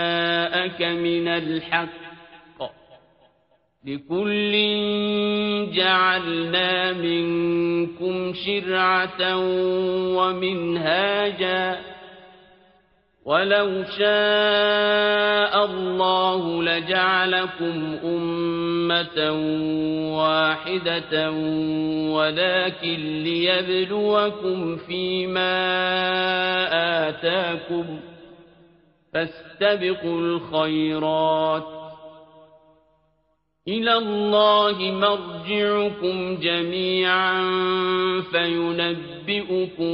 جاءك من الحق لكل جعلنا منكم شرعة ومنهاجا ولو شاء الله لجعلكم أمة واحدة ولكن ليبلوكم فيما آتاكم فاستبقوا الخيرات. إلى الله مرجعكم جميعا فينبئكم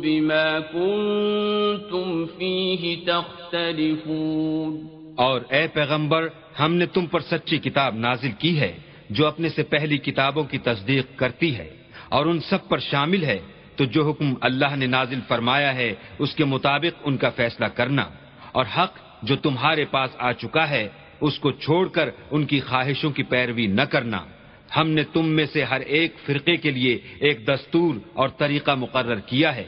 بما كنتم فيه تختلفون. اور اے پیغمبر، ہم نے تم پر سچی کتاب نازل کی ہے، جو اپنے سے پہلی کتابوں کی تصدیق کرتی ہے، اور ان سب پر شامل ہے۔ تو جو حکم اللہ نے نازل فرمایا ہے، اس کے مطابق ان کا فیصلہ کرنا۔ اور حق جو تمہارے پاس آ چکا ہے، اس کو چھوڑ کر ان کی خواہشوں کی پیروی نہ کرنا۔ ہم نے تم میں سے ہر ایک فرقے کے لیے ایک دستور اور طریقہ مقرر کیا ہے۔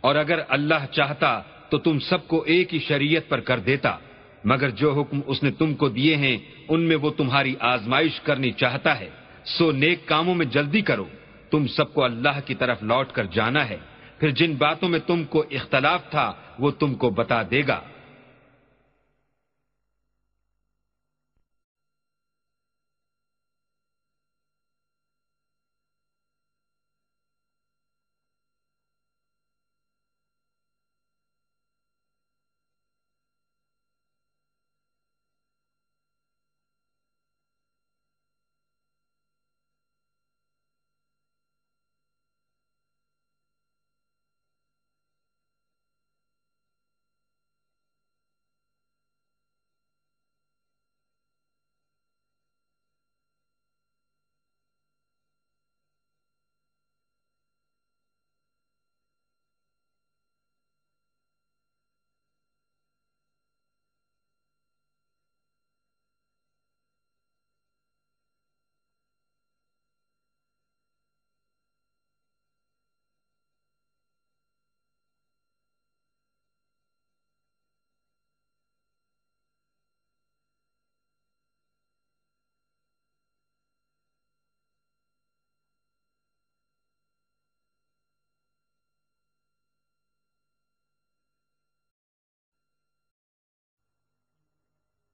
اور اگر اللہ چاہتا تو تم سب کو ایک ہی شریعت پر کر دیتا۔ مگر جو حکم اس نے تم کو دیے ہیں، ان میں وہ تمہاری آزمائش کرنی چاہتا ہے۔ سو نیک کاموں میں جلدی کرو۔ تم سب کو اللہ کی طرف لوٹ کر جانا ہے۔ پھر جن باتوں میں تم کو اختلاف تھا، وہ تم کو بتا دے گا۔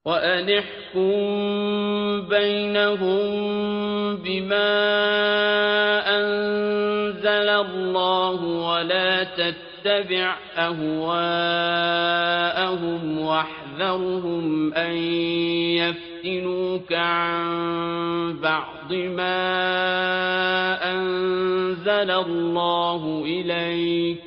وأنحكم بينهم بما أنزل الله ولا واحذرهم أن يفتنوك عن بعض ما أنزل الله إليك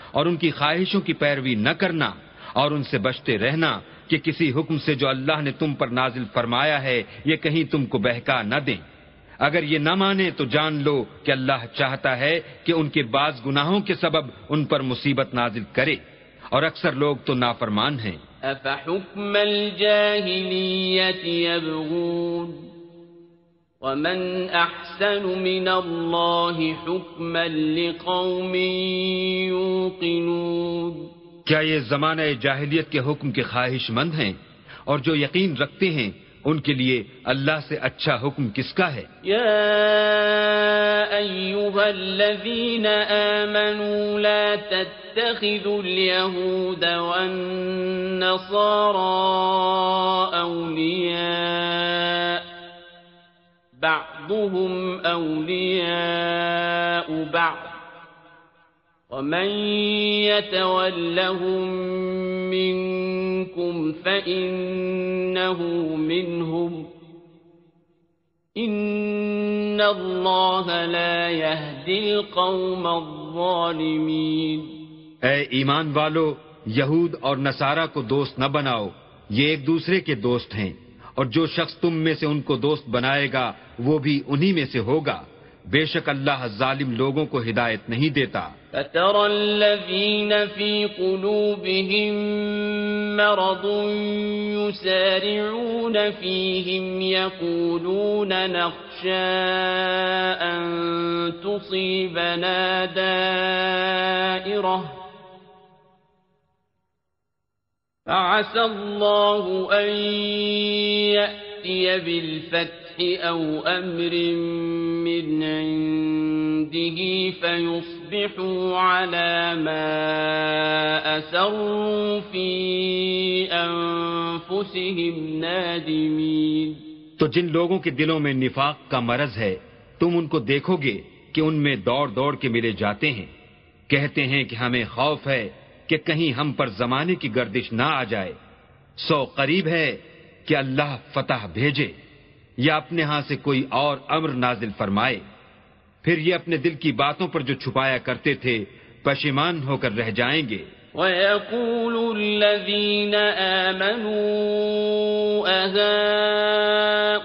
اور ان کی خواہشوں کی پیروی نہ کرنا اور ان سے بچتے رہنا کہ کسی حکم سے جو اللہ نے تم پر نازل فرمایا ہے، یہ کہیں تم کو بہکا نہ دیں۔ اگر یہ نہ مانے تو جان لو کہ اللہ چاہتا ہے کہ ان کے بعض گناہوں کے سبب ان پر مصیبت نازل کرے۔ اور اکثر لوگ تو نافرمان ہیں۔ افحکم ومن احسن من حکما لقوم کیا یہ زمانہ جاہلیت کے حکم کے خواہش مند ہیں؟ اور جو یقین رکھتے ہیں ان کے لیے اللہ سے اچھا حکم کس کا ہے؟ یا ایوہا الذین آمنوا لا تتخذوا اليہود والنصارى اولیاء بعضهم اولیاء بعض. ومن يتولهم منكم فإنه منهم. إن الله لا يهدي القوم الظالمين. اے ایمان والو، یہود اور نصارہ کو دوست نہ بناؤ، یہ ایک دوسرے کے دوست ہیں۔ اور جو شخص تم میں سے ان کو دوست بنائے گا، وہ بھی انہی میں سے ہوگا۔ بے شک اللہ ظالم لوگوں کو ہدایت نہیں دیتا۔ فترى الذين في قلوبهم مرض يسارعون فيهم يقولون نخشى أن تصيبنا دائرة فعسى الله أن يأتي بالفتح أو أمر من عنده فيصبحوا على ما أسروا في أنفسهم نادمين. تو جن لوگوں کے دلوں میں نفاق کا مرض ہے، تم ان کو دیکھو گے کہ ان میں دوڑ دوڑ کے ملے جاتے ہیں، کہتے ہیں کہ ہمیں خوف ہے کہ کہیں ہم پر زمانے کی گردش نہ آ جائے۔ سو قریب ہے کہ اللہ فتح بھیجے یا اپنے ہاں سے کوئی اور امر نازل فرمائے۔ پھر یہ اپنے دل کی باتوں پر جو چھپایا کرتے تھے، پشیمان ہو کر رہ جائیں گے۔ وَيَقُولُ الَّذِينَ آمَنُوا أَهَٰؤُلَاءِ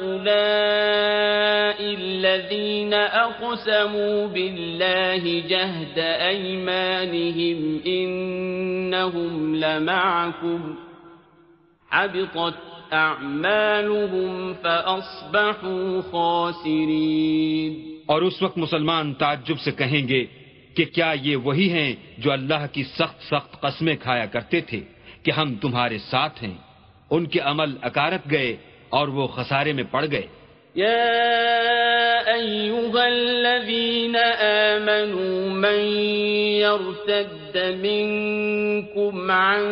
الَّذِينَ أَقْسَمُوا بِاللَّهِ جَهْدَ أَيْمَانِهِمْ إِنَّهُمْ لَمَعَكُمْ حَبِطَتْ أَعْمَالُهُمْ فَأَصْبَحُوا خَاسِرِينَ اور اس وقت مسلمان تعجب سے کہیں گے کہ کیا یہ وہی ہیں جو اللہ کی سخت سخت قسمیں کھایا کرتے تھے کہ ہم تمہارے ساتھ ہیں؟ ان کے عمل اکارت گئے اور وہ خسارے میں پڑ گئے۔ يا أيها الذين آمنوا من يرتد منكم عن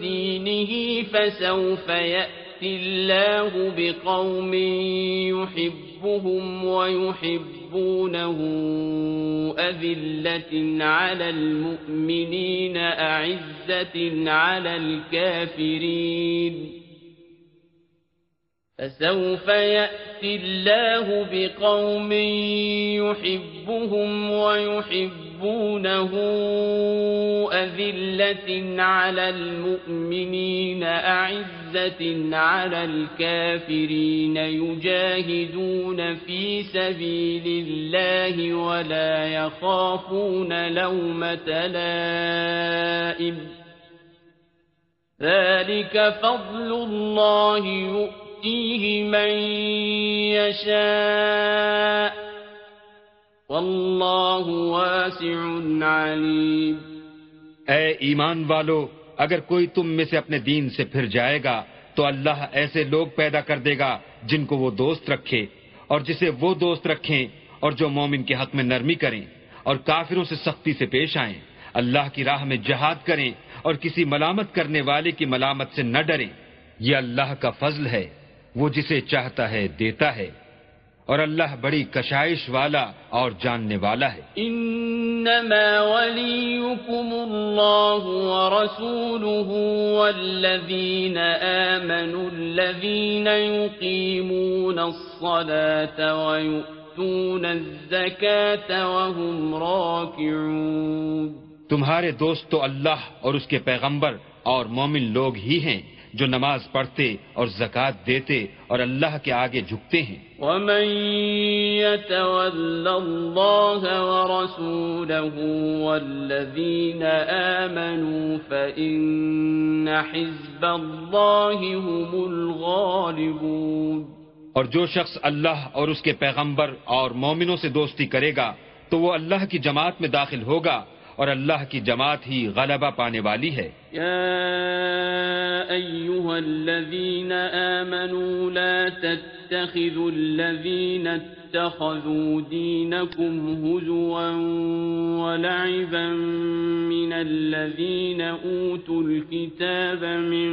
دينه فسوف يأتي الله بقوم يحب يحبهم ويحبونه أذلة على المؤمنين أعزة على الكافرين فسوف يأتي الله بقوم يحبهم ويحبونه أذلة على المؤمنين أعزة على الكافرين يجاهدون في سبيل الله ولا يخافون لومة لائم. ذلك فضل الله يؤتيه من يشاء. والله واسع عليم. اے ایمان والو اگر کوئی تم میں سے اپنے دین سے پھر جائے گا، تو اللہ ایسے لوگ پیدا کر دے گا جن کو وہ دوست رکھے۔ اور جسے وہ دوست رکھیں اور جو مومن کے حق میں نرمی کریں اور کافروں سے سختی سے پیش آئیں، اللہ کی راہ میں جہاد کریں اور کسی ملامت کرنے والے کی ملامت سے نہ ڈریں۔ یہ اللہ کا فضل ہے، وہ جسے چاہتا ہے، دیتا ہے۔ اور اللہ بڑی کشائش والا اور جاننے والا ہے۔ انما وليكم الله ورسوله والذين آمنوا الذين يقيمون الصلاة ويؤتون الزكاة وهم راكعون تمہارے دوست تو اللہ اور اس کے پیغمبر اور مومن لوگ ہی ہیں۔ جو نماز پڑھتے اور زکوٰۃ دیتے اور اللہ کے آگے جھکتے ہیں۔ ومن يتول الله ورسوله والذين آمنوا فإن حزب الله هم الغالبون۔ اور جو شخص اللہ اور اس کے پیغمبر اور مومنوں سے دوستی کرے گا تو وہ اللہ کی جماعت میں داخل ہوگا۔ اور اللہ کی جماعت ہی غلبہ پانے والی ہے۔ یا ایوہا الذین آمنوا لا تتخذوا الذین اتخذوا دینکم هزوا ولعبا من الذین اوتوا الكتاب من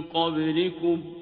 قبلكم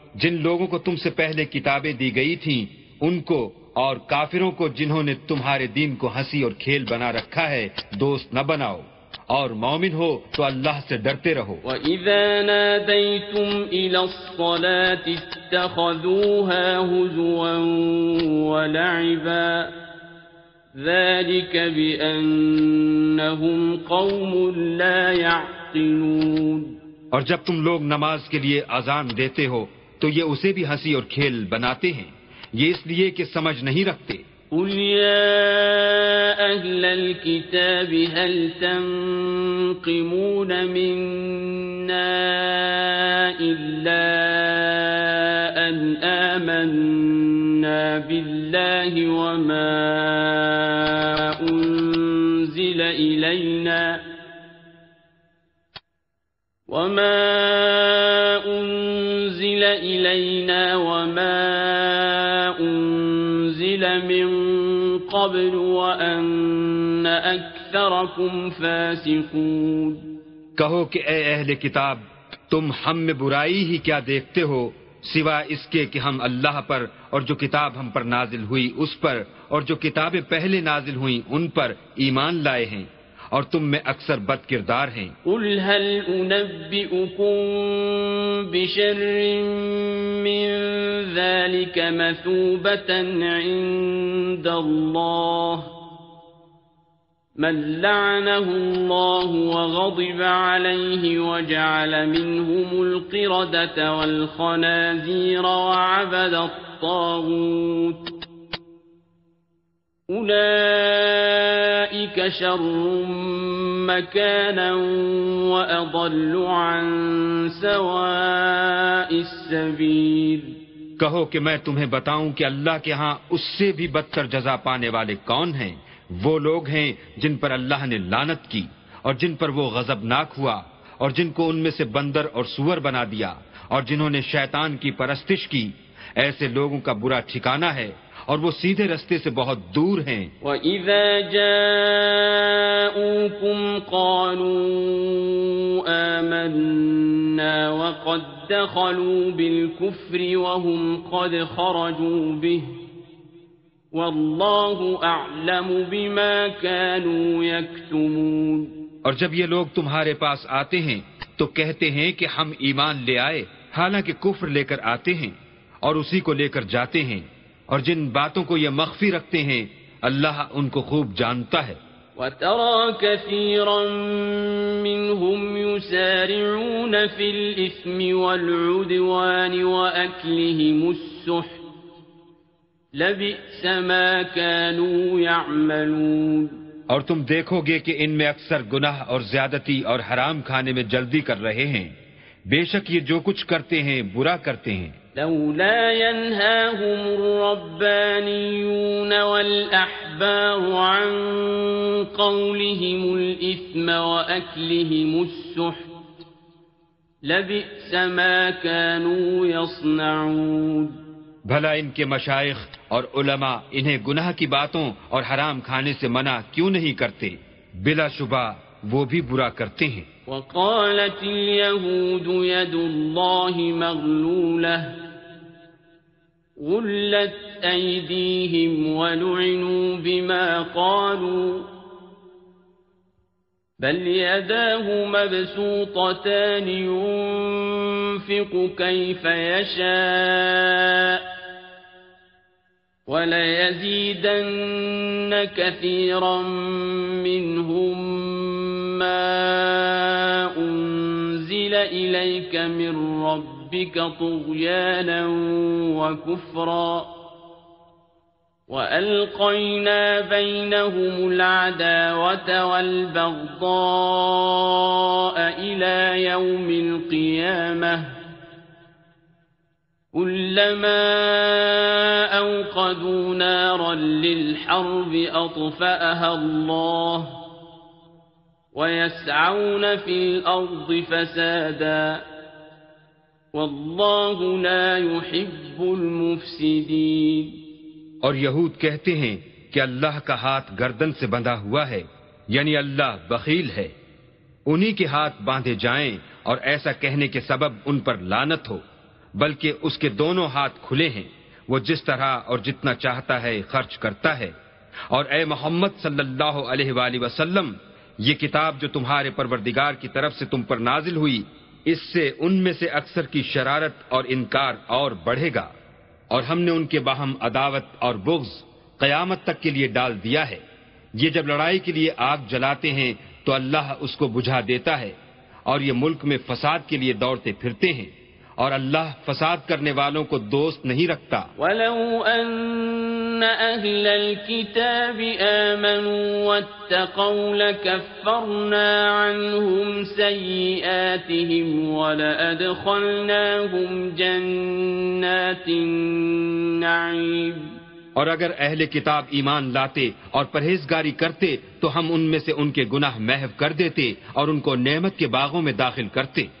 جن لوگوں کو تم سے پہلے کتابیں دی گئی تھیں ان کو اور کافروں کو جنہوں نے تمہارے دین کو ہنسی اور کھیل بنا رکھا ہے دوست نہ بناؤ۔ اور مومن ہو تو اللہ سے ڈرتے رہو۔ وَإِذَا نَادَيْتُمْ إِلَى الصَّلَاةِ اتَّخَذُوهَا هُزُوًا وَلَعِبًا ذَلِكَ بِأَنَّهُمْ قَوْمٌ لَا يَعْقِلُونَ۔ اور جب تم لوگ نماز کے لیے اذان دیتے ہو تو یہ اسے بھی ہنسی اور کھیل بناتے ہیں۔ یہ اس لیے کہ سمجھ نہیں رکھتے۔ قل يا أهل الكتاب هل تنقمون منا إلا أن آمنا بالله وما أنزل إلينا وما أنزل إلينا وما أنزل من قبل وأن أكثركم فاسقون کہو کہ اے اہل کتاب، تم ہم میں برائی ہی کیا دیکھتے ہو، سوا اس کے کہ ہم اللہ پر اور جو کتاب ہم پر نازل ہوئی اس پر اور جو کتابیں پہلے نازل ہوئیں ان پر ایمان لائے ہیں۔ اور تم میں اکثر بد کردار ہیں۔ قل هل أنبئكم بشر من ذلك مثوبة عند الله من لعنه الله وغضب عليه وجعل منهم القردة والخنازير وعبد الطاغوت أولئك شر مكانا وأضل عن سواء السبيل کہو کہ میں تمہیں بتاؤں کہ اللہ کے ہاں اس سے بھی بدتر جزا پانے والے کون ہیں؟ وہ لوگ ہیں جن پر اللہ نے لانت کی اور جن پر وہ غضبناک ہوا اور جن کو ان میں سے بندر اور سور بنا دیا اور جنہوں نے شیطان کی پرستش کی۔ ایسے لوگوں کا برا ٹھکانہ ہے اور وہ سیدھے رستے سے بہت دور ہیں۔ وَإِذَا جَاءُوكُمْ قَالُوا آمَنَّا وَقَدْ دَخَلُوا بِالْكُفْرِ وَهُمْ قَدْ خَرَجُوا بِهِ وَاللَّهُ أَعْلَمُ بِمَا كَانُوا يَكْتُمُونَ۔ اور جب یہ لوگ تمہارے پاس آتے ہیں تو کہتے ہیں کہ ہم ایمان لے آئے حالانکہ کفر لے کر آتے ہیں اور اسی کو لے کر جاتے ہیں۔ اور جن باتوں کو یہ مخفی رکھتے ہیں اللہ ان کو خوب جانتا ہے۔ وترى كثيرا منهم يسارعون في الإثم والعدوان وأكلهم السحت لبئس ما كانوا يعملون۔ اور تم دیکھو گے کہ ان میں اکثر گناہ اور زیادتی اور حرام کھانے میں جلدی کر رہے ہیں۔ بے شک یہ جو کچھ کرتے ہیں برا کرتے ہیں۔ لولا ينهاهم الربانيون والأحبار عن قولهم الإثم وأكلهم السحت لبئس ما كانوا يصنعون۔ بھلا ان کے مشائق اور علماء انہیں گناہ کی باتوں اور حرام کھانے سے منع کیوں نہیں کرتے؟ بلا شبہ وہ بھی برا کرتے ہیں۔ وقالت اليهود يد الله مغلولة، غلت أيديهم ولعنوا بما قالوا، بل يداه مبسوطتان ينفق كيف يشاء، وليزيدن كثيرا منهم ما أنزل من ربك طغيانا وكفرا وألقينا بينهم العداوة والبغضاء إلى يوم القيامة كلما أوقدوا نارا للحرب أطفأها الله ويسعون في الأرض فسادا والله لا يحب المفسدين اور یہود کہتے ہیں کہ اللہ کا ہاتھ گردن سے بندھا ہوا ہے یعنی اللہ بخیل ہے۔ انہی کے ہاتھ باندھے جائیں اور ایسا کہنے کے سبب ان پر لانت ہو، بلکہ اس کے دونوں ہاتھ کھلے ہیں۔ وہ جس طرح اور جتنا چاہتا ہے خرچ کرتا ہے۔ اور اے محمد صلی اللہ علیہ وآلہ وسلم یہ کتاب جو تمہارے پروردگار کی طرف سے تم پر نازل ہوئی، اس سے ان میں سے اکثر کی شرارت اور انکار اور بڑھے گا۔ اور ہم نے ان کے باہم عداوت اور بغض قیامت تک کے لیے ڈال دیا ہے۔ یہ جب لڑائی کے لیے آگ جلاتے ہیں، تو اللہ اس کو بجھا دیتا ہے اور یہ ملک میں فساد کے لیے دوڑتے پھرتے ہیں۔ اور اللہ فساد کرنے والوں کو دوست نہیں رکھتا۔ ولو أن أهل الكتاب آمنوا واتقوا لكفرنا عنهم سيئاتهم ولأدخلناهم جنات النعيم۔ اور اگر اہل کتاب ایمان لاتے اور پرہیزگاری کرتے تو ہم ان میں سے ان کے گناہ محو کر دیتے اور ان کو نعمت کے باغوں میں داخل کرتے۔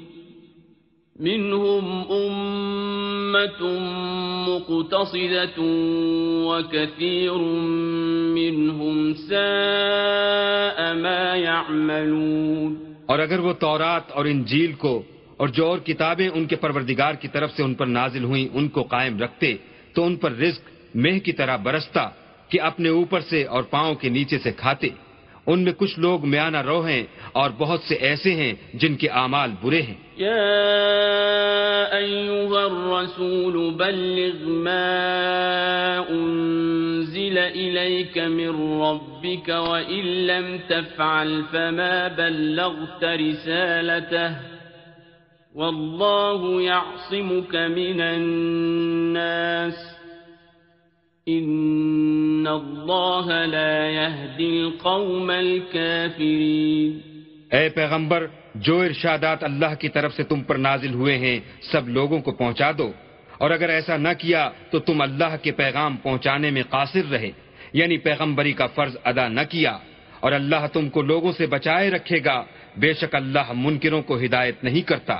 منهم أمة مقتصدة وكثير منهم ساء ما يعملون. اور اگر وہ تورات اور انجیل کو اور جو اور کتابیں ان کے پروردگار کی طرف سے ان پر نازل ہوئیں، ان کو قائم رکھتے، تو ان پر رزق مہ کی طرح برستا کہ اپنے اوپر سے اور پاؤں کے نیچے سے کھاتے۔ ان میں کچھ لوگ میانہ رو ہیں اور بہت سے ایسے ہیں جن کے اعمال برے ہیں۔ يا أيها الرسول، بلغ ما أنزل إليك من ربك وإن لم تفعل فما بلغت رسالته والله يعصمك من الناس۔ إن الله لا يهدي القوم الكافرين اے پیغمبر، جو ارشادات اللہ کی طرف سے تم پر نازل ہوئے ہیں، سب لوگوں کو پہنچا دو۔ اور اگر ایسا نہ کیا، تو تم اللہ کے پیغام پہنچانے میں قاصر رہے۔ یعنی پیغمبری کا فرض ادا نہ کیا۔ اور اللہ تم کو لوگوں سے بچائے رکھے گا۔ بے شک اللہ منکروں کو ہدایت نہیں کرتا۔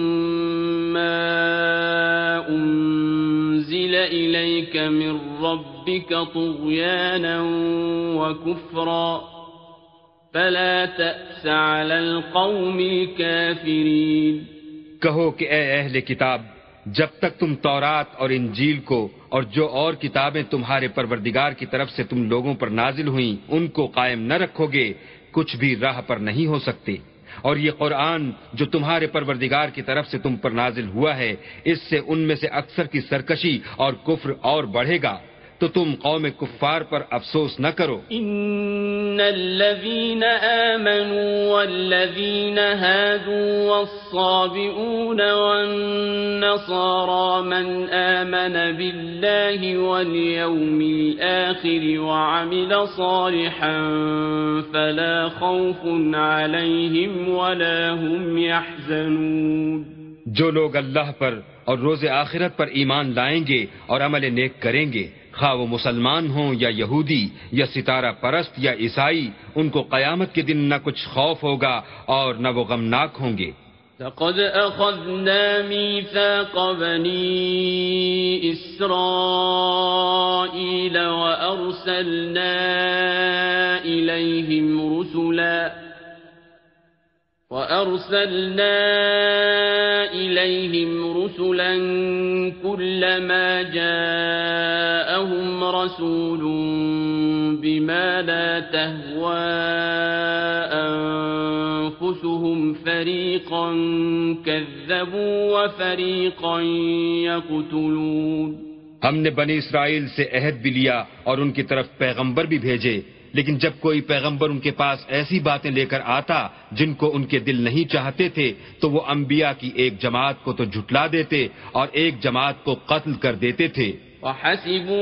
إليك من ربك طغيانا وكفرا. فلا تأس على القوم الكافرين. کہو کہ اے اہل کتاب، جب تک تم تورات اور انجیل کو اور جو اور کتابیں تمہارے پروردگار کی طرف سے تم لوگوں پر نازل ہوئیں، ان کو قائم نہ رکھو گے، کچھ بھی راہ پر نہیں ہو سکتے۔ اور یہ قرآن جو تمہارے پروردگار کی طرف سے تم پر نازل ہوا ہے، اس سے ان میں سے اکثر کی سرکشی اور کفر اور بڑھے گا۔ تو تم قوم کفار پر افسوس نہ کرو۔ إن الذين آمنوا والذين هادوا والصابئون والنصارى من آمن بالله واليوم الآخر وعمل صالحا فلا خوف عليهم ولا هم يحزنون۔ جو لوگ اللہ پر اور روز آخرت پر ایمان لائیں گے اور عمل نیک کریں گے خواہ وہ مسلمان ہوں یا یہودی یا ستارہ پرست یا عیسائی، ان کو قیامت کے دن نہ کچھ خوف ہوگا اور نہ وہ غمناک ہوں گے۔ لقد أخذنا ميثاق بني إسرائيل وأرسلنا إليهم رسلا، وأرسلنا إليهم رسلا كلما جاءوا جاءهم رسول بما لا تهوى أنفسهم. فريقا كذبوا وفريقا يقتلون. ہم نے بنی اسرائیل سے عہد بھی لیا اور ان کی طرف پیغمبر بھی بھیجے، لیکن جب کوئی پیغمبر ان کے پاس ایسی باتیں لے کر آتا جن کو ان کے دل نہیں چاہتے تھے، تو وہ انبیاء کی ایک جماعت کو تو جھٹلا دیتے اور ایک جماعت کو قتل کر دیتے تھے۔ وحسبوا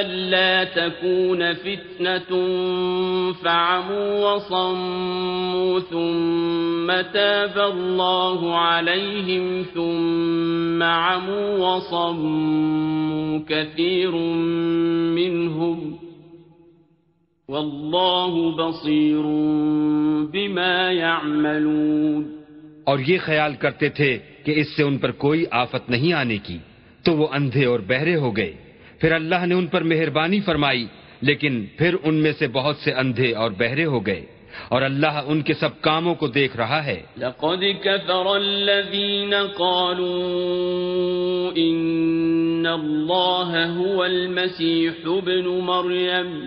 ألا تكون فتنة فعموا وصموا ثم تاب الله عليهم ثم عموا وصموا كثير منهم والله بصير بما يعملون اور یہ خیال کرتے تھے کہ اس سے ان پر کوئی آفت نہیں آنے کی۔ تو وہ اندھے اور بہرے ہو گئے۔ پھر اللہ نے ان پر مہربانی فرمائی، لیکن پھر ان میں سے بہت سے اندھے اور بہرے ہو گئے۔ اور اللہ ان کے سب کاموں کو دیکھ رہا ہے۔ لقد كفر الذين قالوا ان الله هو المسيح ابن مريم۔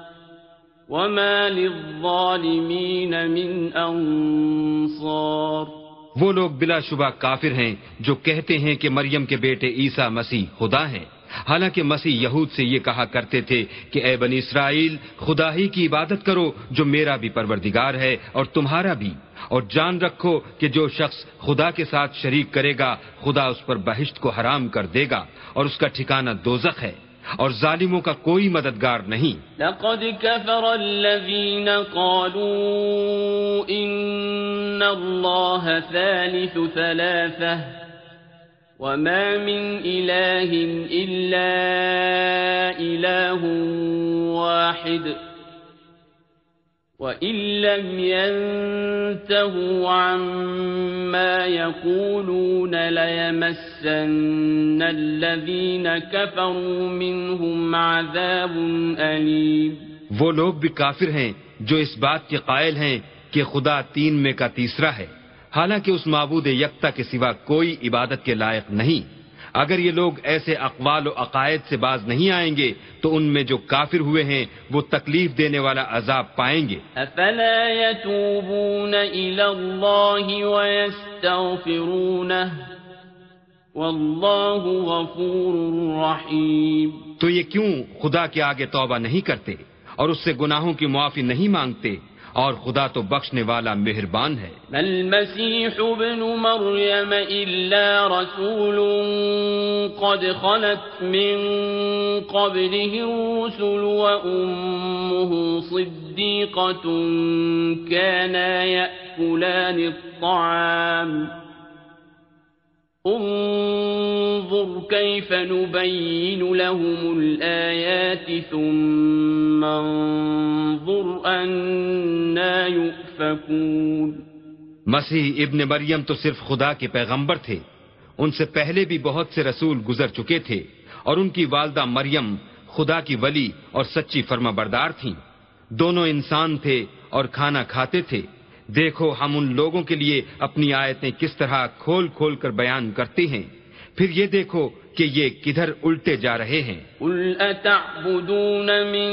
وما للظالمين من أنصار وہ لوگ بلا شبہ کافر ہیں جو کہتے ہیں کہ مریم کے بیٹے عیسیٰ مسیح خدا ہیں۔ حالانکہ مسیح یہود سے یہ کہا کرتے تھے کہ اے بنی اسرائیل، خدا ہی کی عبادت کرو جو میرا بھی پروردگار ہے اور تمہارا بھی۔ اور جان رکھو کہ جو شخص خدا کے ساتھ شریک کرے گا، خدا اس پر بہشت کو حرام کر دے گا اور اس کا ٹھکانہ دوزخ ہے۔ اور ظالموں کا کوئی مددگار نہیں۔ لقد كفر الذين قالوا ان الله ثالث ثلاثه وما من اله الا اله واحد. وہ لوگ بھی کافر ہیں جو اس بات کے قائل ہیں کہ خدا تین میں کا تیسرا ہے۔ حالانکہ اس معبود یکتا کے سوا کوئی عبادت کے لائق نہیں۔ اگر یہ لوگ ایسے اقوال و عقائد سے باز نہیں آئیں گے تو ان میں جو کافر ہوئے ہیں وہ تکلیف دینے والا عذاب پائیں گے۔ افلا يتوبون الى الله ويستغفرونه والله غفور رحيم تو یہ کیوں خدا کے آگے توبہ نہیں کرتے اور اس سے گناہوں کی معافی نہیں مانگتے؟ اور خدا تو بخشنے والا مہربان ہے۔ المسیح ابن مریم الا رسول قد خلت من قبله الرسل وأمه صديقة كانا يأكلان الطعام انظر كيف نبين لهم الآيات ثم انظر أنا يؤفكون۔ مسیح ابن مریم تو صرف خدا کے پیغمبر تھے۔ ان سے پہلے بھی بہت سے رسول گزر چکے تھے اور ان کی والدہ مریم خدا کی ولی اور سچی فرما بردار تھیں۔ دونوں انسان تھے اور کھانا کھاتے تھے۔ دیکھو ہم ان لوگوں کے لیے اپنی آیتیں کس طرح کھول کھول کر بیان کرتے ہیں۔ پھر یہ دیکھو کہ یہ کدھر الٹے جا رہے ہیں۔ قل اتعبدون من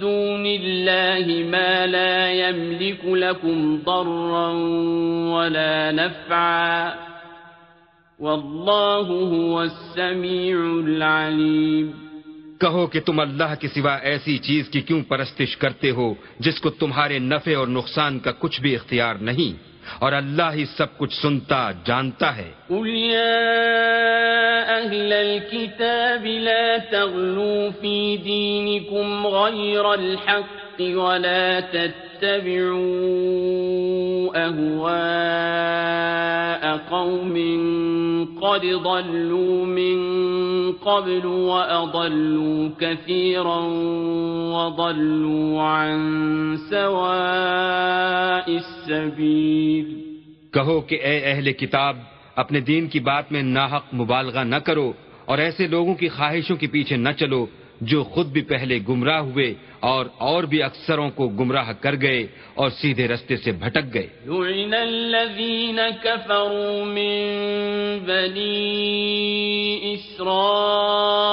دون الله ما لا يملك لكم ضرا ولا نفعا والله هو السميع العليم کہو کہ تم اللہ کے سوا ایسی چیز کی کیوں پرستش کرتے ہو جس کو تمہارے نفع اور نقصان کا کچھ بھی اختیار نہیں؟ اور اللہ ہی سب کچھ سنتا، جانتا ہے۔ قل يا أهل الكتاب لا تغلوا في دينكم غير الحق ولا تتبعوا أهواء قوم قد ضلوا من قبل وأضلوا كثيرا وضلوا عن سواء السبيل. کہو کہ اے اہل کتاب، اپنے دین کی بات میں ناحق مبالغہ نہ کرو اور ایسے لوگوں کی خواہشوں کے پیچھے نہ چلو جو خود بھی پہلے گمراہ ہوئے اور اور بھی اکثروں کو گمراہ کر گئے اور سیدھے رستے سے بھٹک گئے۔ لعن الذين كفروا من بني إسرائيل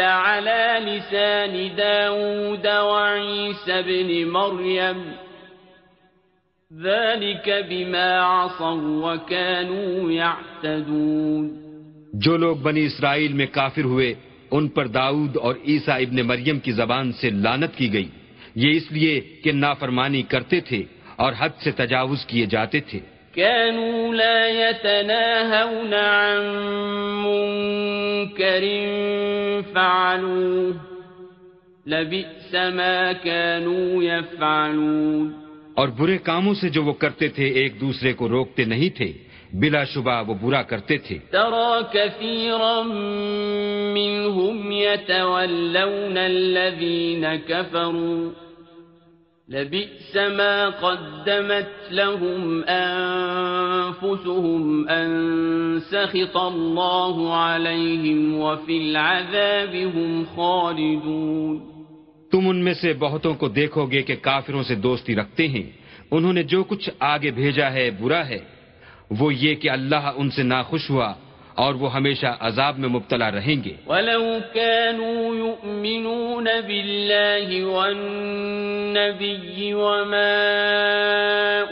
على لسان داود وعيسى بن مريم ذلك بما عصوا وكانوا يعتدون جو لوگ بنی اسرائیل میں کافر ہوئے ان پر داؤد اور عیسیٰ ابن مریم کی زبان سے لانت کی گئی۔ یہ اس لیے کہ نافرمانی کرتے تھے اور حد سے تجاوز کیے جاتے تھے۔ كانوا لا يتناهون عن منكر فعلوه۔ لبئس ما كانوا يفعلون۔ اور برے کاموں سے جو وہ کرتے تھے ایک دوسرے کو روکتے نہیں تھے۔ بلا شبہ وہ برا کرتے تھے۔ ترى كثيرا منهم يتولون الذين كفروا لبئس ما قدمت لهم أنفسهم أن سخط الله عليهم وفي العذاب هم خالدون۔ تم ان میں سے بہتوں کو دیکھو گے کہ کافروں سے دوستی رکھتے ہیں۔ انہوں نے جو کچھ آگے بھیجا ہے برا ہے۔ وہ یہ کہ اللہ ان سے ناخوش ہوا اور وہ ہمیشہ عذاب میں مبتلا رہیں گے۔ ولو كانوا يؤمنون بالله والنبي وما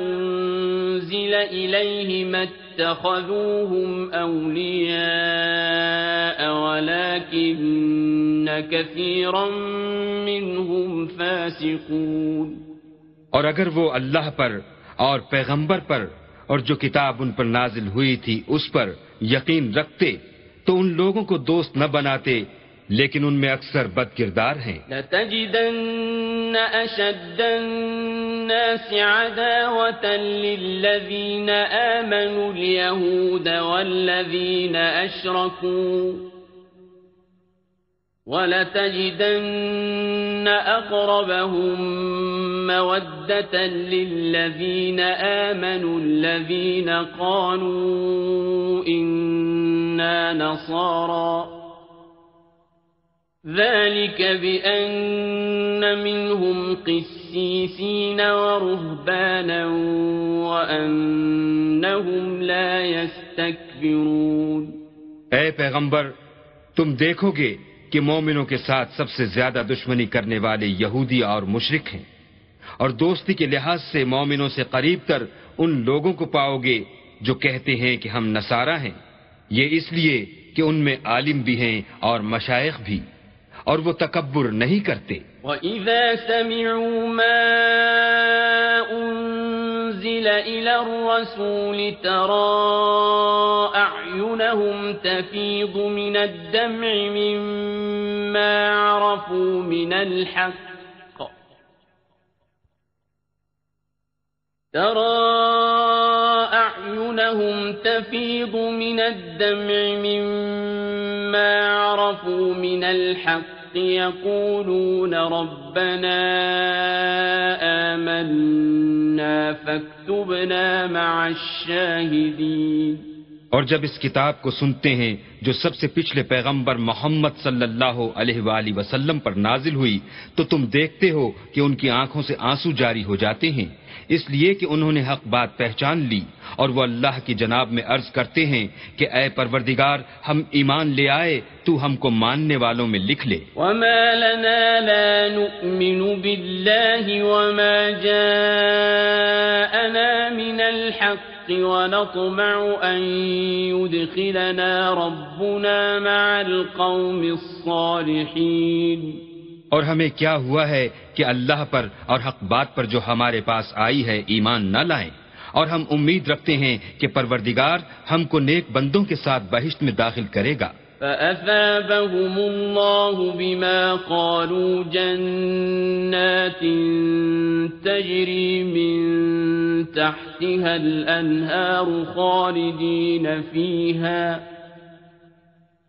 أنزل إليه ما اتخذوهم أولياء ولكن كثيرا منهم فاسقون۔ اور اگر وہ اللہ پر اور پیغمبر پر اور جو کتاب ان پر نازل ہوئی تھی اس پر یقین رکھتے تو ان لوگوں کو دوست نہ بناتے، لیکن ان میں اکثر بد کردار ہیں۔ لتجدن أشد الناس عداوة للذين آمنوا اليهود والذين أشركوا۔ ولتجدن أقربهم مودة للذين آمنوا الذين قالوا إنا نصارى. ذلك بأن منهم قسيسين ورهبانا وأنهم لا يستكبرون. اے پیغمبر، تم دیکھو گے کہ مومنوں کے ساتھ سب سے زیادہ دشمنی کرنے والے یہودی اور مشرق ہیں۔ اور دوستی کے لحاظ سے مومنوں سے قریب تر ان لوگوں کو پاؤ گے جو کہتے ہیں کہ ہم نصارہ ہیں۔ یہ اس لیے کہ ان میں عالم بھی ہیں اور مشائق بھی۔ اور وہ تکبر نہیں کرتے۔ وَإِذَا سَمِعُوا مَا أُنزِلَ إِلَى الرَّسُولِ تَرَى أَعْيُنَهُمْ تَفِيضُ مِنَ الدَّمْعِ مِمَّا عَرَفُوا مِنَ الْحَقِّ تَرَى أَعْيُنَهُمْ تَفِيضُ مِنَ الدَّمْعِ مِمَّا عَرَفُوا مِنَ الْحَقِّ يقولون ربنا آمنا فاكتبنا مع الشاهدين اور جب اس کتاب کو سنتے ہیں جو سب سے پچھلے پیغمبر محمد صلی اللہ علیہ وآلہ وسلم پر نازل ہوئی، تو تم دیکھتے ہو کہ ان کی آنکھوں سے آنسو جاری ہو جاتے ہیں۔ اس لیے کہ انہوں نے حق بات پہچان لی اور وہ اللہ کی جناب میں عرض کرتے ہیں کہ اے پروردگار ہم ایمان لے آئے تو ہم کو ماننے والوں میں لکھ لے۔ وما لنا لا نؤمن بالله وما جاءنا من الحق ونطمع أن يدخلنا ربنا مع القوم الصالحين۔ اور ہمیں کیا ہوا ہے کہ اللہ پر اور حق بات پر جو ہمارے پاس آئی ہے ایمان نہ لائیں۔ اور ہم امید رکھتے ہیں کہ پروردگار ہم کو نیک بندوں کے ساتھ بہشت میں داخل کرے گا۔ فأثابهم الله بما قالوا جنات تجري من تحتها الأنهار خالدين فيها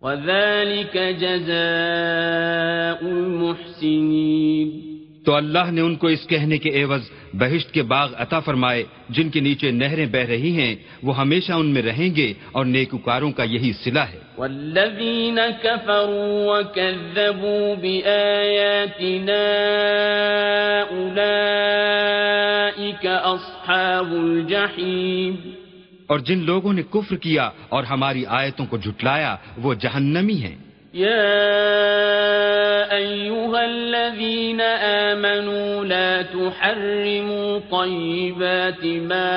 وذلك جزاء المحسنين۔ تو اللہ نے ان کو اس کہنے کے عوض بہشت کے باغ عطا فرمائے جن کے نیچے نہریں بہ رہی ہیں وہ ہمیشہ ان میں رہیں گے اور نیکوکاروں کا یہی صلہ ہے۔ والذین كفروا وكذبوا بآياتنا أولئك أصحاب الجحيم اور جن لوگوں نے کفر کیا اور ہماری آیتوں کو جھٹلایا وہ جہنمی ہیں۔ يا أيها الذين آمنوا لا تحرموا طيبات ما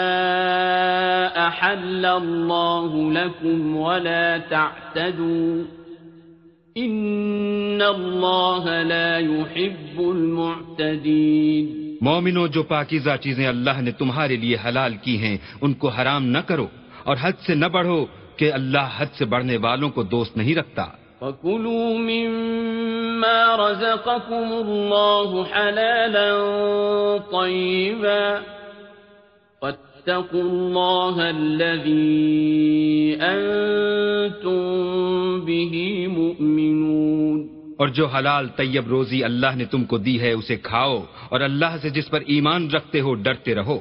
أحل الله لكم ولا تعتدوا إن الله لا يحب المعتدين مومنو جو پاکیزہ چیزیں اللہ نے تمہارے لیے حلال کی ہیں، ان کو حرام نہ کرو اور حد سے نہ بڑھو کہ اللہ حد سے بڑھنے والوں کو دوست نہیں رکھتا۔ وَكُلُوا مِمَّا رَزَقَكُمُ اللَّهُ حَلَالًا طَيِّبًا وَاتَّقُوا اللَّهَ الَّذِي أَنْتُمْ بِهِ مُؤْمِنُونَ اور جو حلال طیب روزی اللہ نے تم کو دی ہے، اسے کھاؤ اور اللہ سے جس پر ایمان رکھتے ہو، ڈرتے رہو۔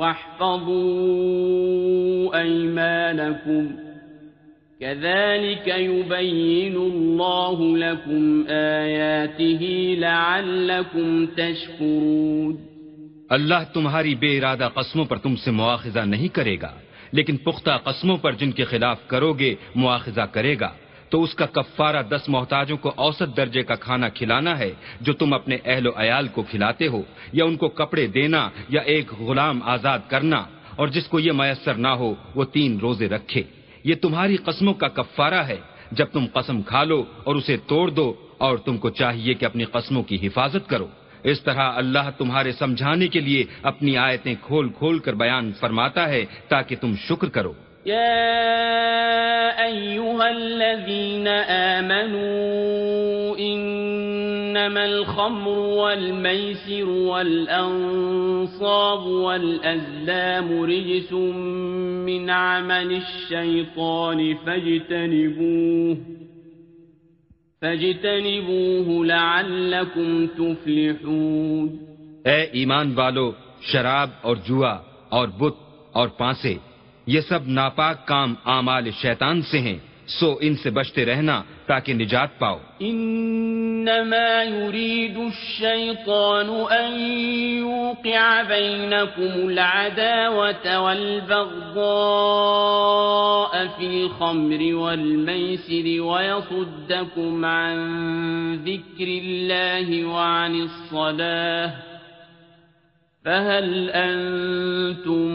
واحفظوا أيمانكم. كذلك يبين الله لكم آياته لعلكم تشكرون. اللہ تمہاری بے ارادہ قسموں پر تم سے مواخذہ نہیں کرے گا، لیکن پختہ قسموں پر جن کے خلاف کرو گے مواخذہ کرے گا۔ تو اس کا کفارہ دس محتاجوں کو اوسط درجے کا کھانا کھلانا ہے جو تم اپنے اہل و عیال کو کھلاتے ہو، یا ان کو کپڑے دینا، یا ایک غلام آزاد کرنا۔ اور جس کو یہ میسر نہ ہو، وہ تین روزے رکھے۔ یہ تمہاری قسموں کا کفارہ ہے۔ جب تم قسم کھا لو اور اسے توڑ دو، اور تم کو چاہیے کہ اپنی قسموں کی حفاظت کرو۔ اس طرح اللہ تمہارے سمجھانے کے لیے اپنی آیتیں کھول کھول کر بیان فرماتا ہے تاکہ تم شکر کرو۔ يا أيها الذين آمنوا إنما الخمر والميسر والأنصاب والأزلام رجس من عمل الشيطان فاجتنبوه فاجتنبوه لعلكم تفلحون اے ایمان والو، شراب اور جوا اور بت اور پانسے یہ سب ناپاک کام اعمال شیطان سے ہیں، سو ان سے بچتے رہنا تاکہ نجات پاؤ۔ انما يريد الشيطان ان يوقع بينكم العداوة والبغضاء في الخمر والميسر ويصدكم عن ذكر الله وعن الصلاة۔ فهل أنتم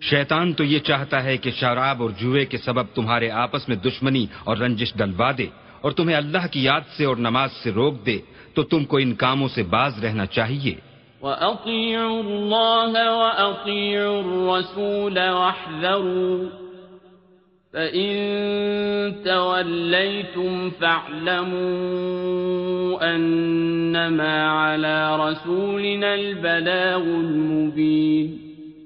شیطان تو یہ چاہتا ہے کہ شراب اور جوئے کے سبب تمہارے آپس میں دشمنی اور رنجش ڈلوا دے اور تمہیں اللہ کی یاد سے اور نماز سے روک دے تو تم کو ان کاموں سے باز رہنا چاہیے۔ وَأَطِيعُوا اللَّهَ وَأَطِيعُوا الرَّسُولَ وَاحْذَرُوا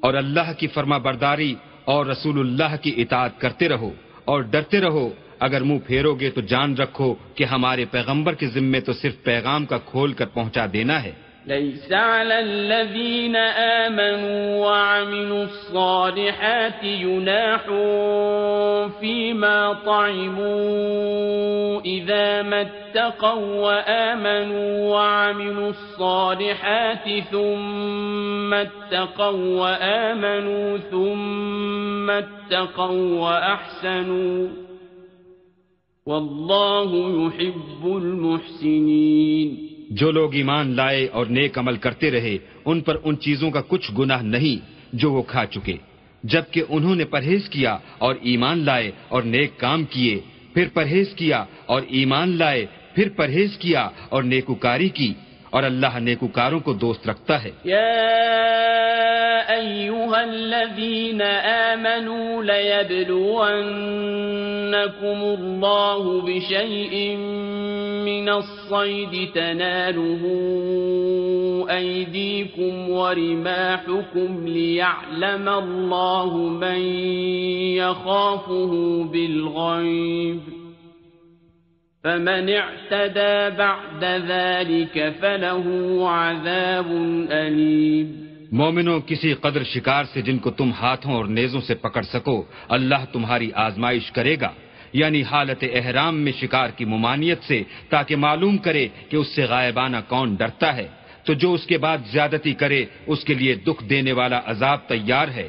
اور اللہ کی فرما برداری اور رسول اللہ کی اطاعت کرتے رہو اور ڈرتے رہو۔ اگر منہ پھیرو گے تو جان رکھو کہ ہمارے پیغمبر کے ذمے تو صرف پیغام کا کھول کر پہنچا دینا ہے۔ ليس على الذين آمنوا وعملوا الصالحات يناح فيما طعموا إذا ما اتقوا وآمنوا وعملوا الصالحات ثم اتقوا وآمنوا ثم اتقوا وأحسنوا والله يحب المحسنين جو لوگ ایمان لائے اور نیک عمل کرتے رہے، ان پر ان چیزوں کا کچھ گناہ نہیں جو وہ کھا چکے۔ جبکہ انہوں نے پرہیز کیا اور ایمان لائے اور نیک کام کیے، پھر پرہیز کیا اور ایمان لائے، پھر پرہیز کیا اور نیکوکاری کی۔ اور اللہ نیکوکاروں کو دوست رکھتا ہے۔ أيها الذين آمنوا ليبلونكم الله بشيء من الصيد تناله أيديكم ورماحكم ليعلم الله من يخافه بالغيب فمن اعتدى بعد ذلك فله عذاب أليم. مومنوں کسی قدر شکار سے جن کو تم ہاتھوں اور نیزوں سے پکڑ سکو، اللہ تمہاری آزمائش کرے گا۔ یعنی حالت احرام میں شکار کی ممانیت سے، تاکہ معلوم کرے کہ اس سے غائبانہ کون ڈرتا ہے۔ تو جو اس کے بعد زیادتی کرے، اس کے لیے دکھ دینے والا عذاب تیار ہے۔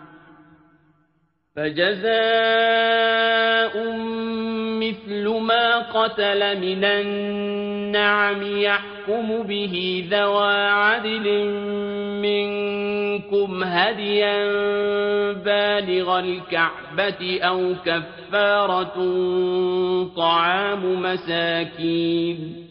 فجزاء مثل ما قتل من النعم يحكم به ذوى عدل منكم هديا بالغ الكعبة أو كفارة طعام مساكين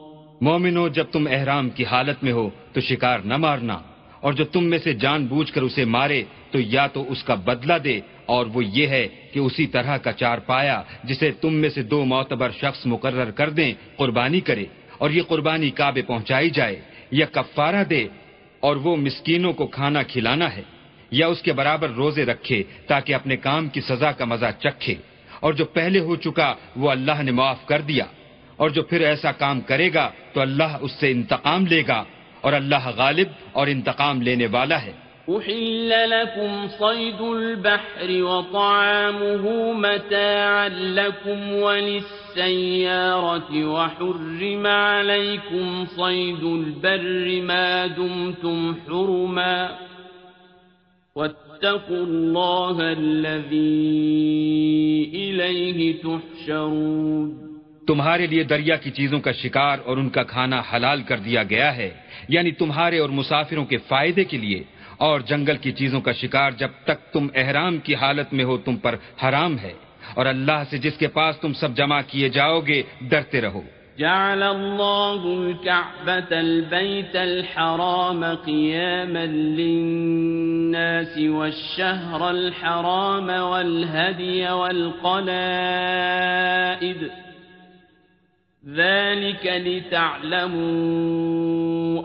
مومنو، جب تم احرام کی حالت میں ہو تو شکار نہ مارنا، اور جو تم میں سے جان بوجھ کر اسے مارے تو یا تو اس کا بدلہ دے، اور وہ یہ ہے کہ اسی طرح کا چار پایا جسے تم میں سے دو معتبر شخص مقرر کر دیں، قربانی کرے، اور یہ قربانی کعبے پہنچائی جائے، یا کفارہ دے، اور وہ مسکینوں کو کھانا کھلانا ہے، یا اس کے برابر روزے رکھے تاکہ اپنے کام کی سزا کا مزہ چکھے، اور جو پہلے ہو چکا وہ اللہ نے معاف کر دیا۔ اور جو پھر ایسا کام کرے گا تو اللہ اس سے انتقام لے گا اور اللہ غالب اور انتقام لینے والا ہے۔ أحل لكم صيد البحر وطعامه متاعا لكم وللسيارة وحرم عليكم صيد البر ما دمتم حرما واتقوا الله الذي إليه تحشرون۔ تمہارے لیے دریا کی چیزوں کا شکار اور ان کا کھانا حلال کر دیا گیا ہے یعنی تمہارے اور مسافروں کے فائدے کے لیے۔ اور جنگل کی چیزوں کا شکار جب تک تم احرام کی حالت میں ہو تم پر حرام ہے۔ اور اللہ سے جس کے پاس تم سب جمع کیے جاؤ گے، ڈرتے رہو۔ جعل الله الكعبة البيت الحرام قياما للناس والشهر الحرام والهدي والقلائد ذلك لتعلموا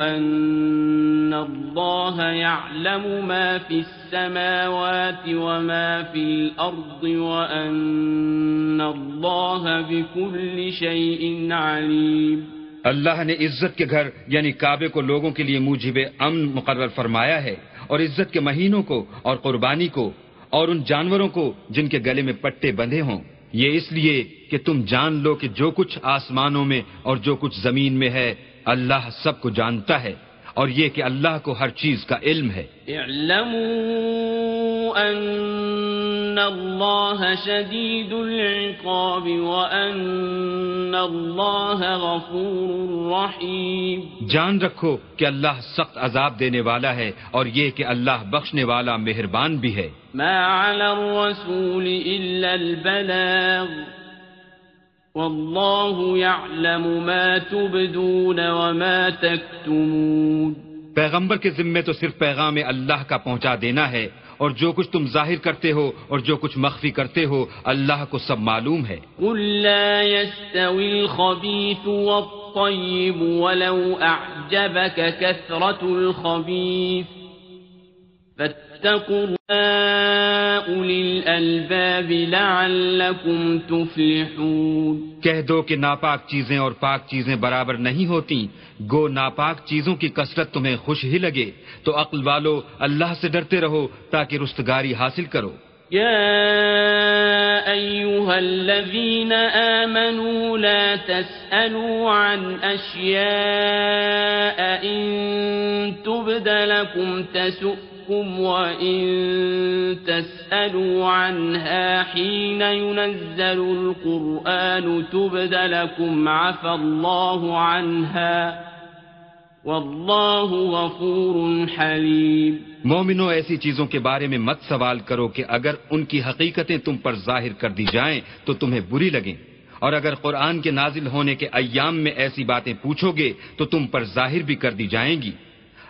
أن الله يعلم ما في السماوات وما في الأرض وأن الله بكل شيء عليم۔ اللہ نے عزت کے گھر یعنی کعبے کو لوگوں کے لیے موجب امن مقرر فرمایا ہے اور عزت کے مہینوں کو اور قربانی کو اور ان جانوروں کو جن کے گلے میں پٹے بندھے ہوں۔ یہ اس لیے کہ تم جان لو کہ جو کچھ آسمانوں میں اور جو کچھ زمین میں ہے، اللہ سب کو جانتا ہے۔ اور یہ کہ اللہ کو ہر چیز کا علم ہے۔ اعلموا ان اللہ شدید العقاب وان اللہ غفور رحیم جان رکھو کہ اللہ سخت عذاب دینے والا ہے اور یہ کہ اللہ بخشنے والا مہربان بھی ہے۔ ما على الرسول الا البلاغ۔ والله يعلم ما تبدون وما تكتمون۔ پیغمبر کے ذمے تو صرف پیغام اللہ کا پہنچا دینا ہے اور جو کچھ تم ظاہر کرتے ہو اور جو کچھ مخفی کرتے ہو اللہ کو سب معلوم ہے۔ قل لا يستوي الخبيث والطيب ولو أعجبك كثرة الخبيث۔ فاتقوا کہہ دو کہ ناپاک چیزیں اور پاک چیزیں برابر نہیں ہوتی گو ناپاک چیزوں کی کثرت تمہیں خوش ہی لگے۔ تو عقل والو اللہ سے ڈرتے رہو تاکہ رستگاری حاصل کرو۔ يا أيها الذين آمنوا لا تسألوا عن أشياء إن تبد لكم لكم وإن تسألوا عنها حين ينزل القرآن تبد لكم عفى الله عنها والله غفور حليم مومنو، ایسی چیزوں کے بارے میں مت سوال کرو کہ اگر ان کی حقیقتیں تم پر ظاہر کر دی جائیں تو تمہیں بری لگیں۔ اور اگر قرآن کے نازل ہونے کے ایام میں ایسی باتیں پوچھو گے تو تم پر ظاہر بھی کر دی جائیں گی۔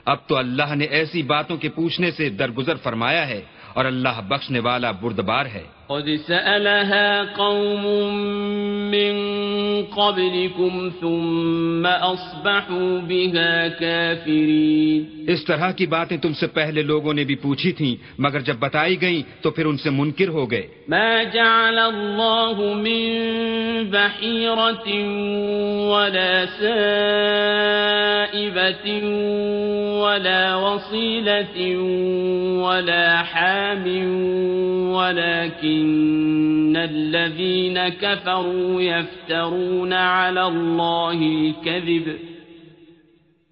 اب تو اللہ نے ایسی باتوں کے پوچھنے سے درگزر فرمایا ہے اور اللہ بخشنے والا بردبار ہے۔ قد سألها قوم من قبلكم ثم أصبحوا بها كافرين. اس طرح کی باتیں تم سے پہلے لوگوں نے بھی پوچھی تھیں مگر جب بتائی گئیں تو پھر ان سے منکر ہو گئے۔ ما جعل الله من بحيرة ولا سائبة ولا وصيلة ولا حام ولكن الذين كفروا يفترون على الله الكذب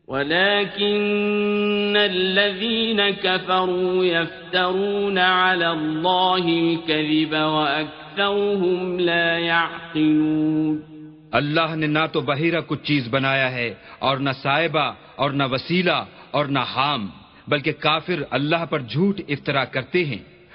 ولكن الذين كفروا يفترون على الله الكذب وأكثرهم لا يعقلون اللہ نے نہ تو بحیرہ کچھ چیز بنایا ہے اور نہ صاحبہ اور نہ وسیلہ اور نہ حام، بلکہ کافر اللہ پر جھوٹ افطرا کرتے ہیں۔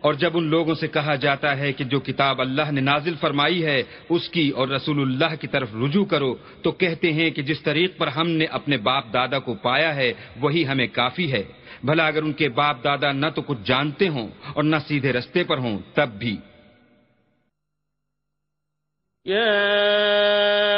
اور جب ان لوگوں سے کہا جاتا ہے کہ جو کتاب اللہ نے نازل فرمائی ہے، اس کی اور رسول اللہ کی طرف رجوع کرو، تو کہتے ہیں کہ جس طریق پر ہم نے اپنے باپ دادا کو پایا ہے، وہی ہمیں کافی ہے۔ بھلا اگر ان کے باپ دادا نہ تو کچھ جانتے ہوں اور نہ سیدھے رستے پر ہوں، تب بھی۔ يا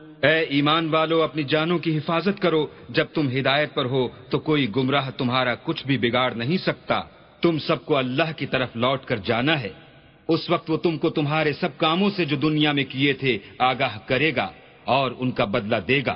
اے ایمان والو، اپنی جانوں کی حفاظت کرو۔ جب تم ہدایت پر ہو تو کوئی گمراہ تمہارا کچھ بھی بگاڑ نہیں سکتا۔ تم سب کو اللہ کی طرف لوٹ کر جانا ہے۔ اس وقت وہ تم کو تمہارے سب کاموں سے جو دنیا میں کیے تھے آگاہ کرے گا اور ان کا بدلہ دے گا۔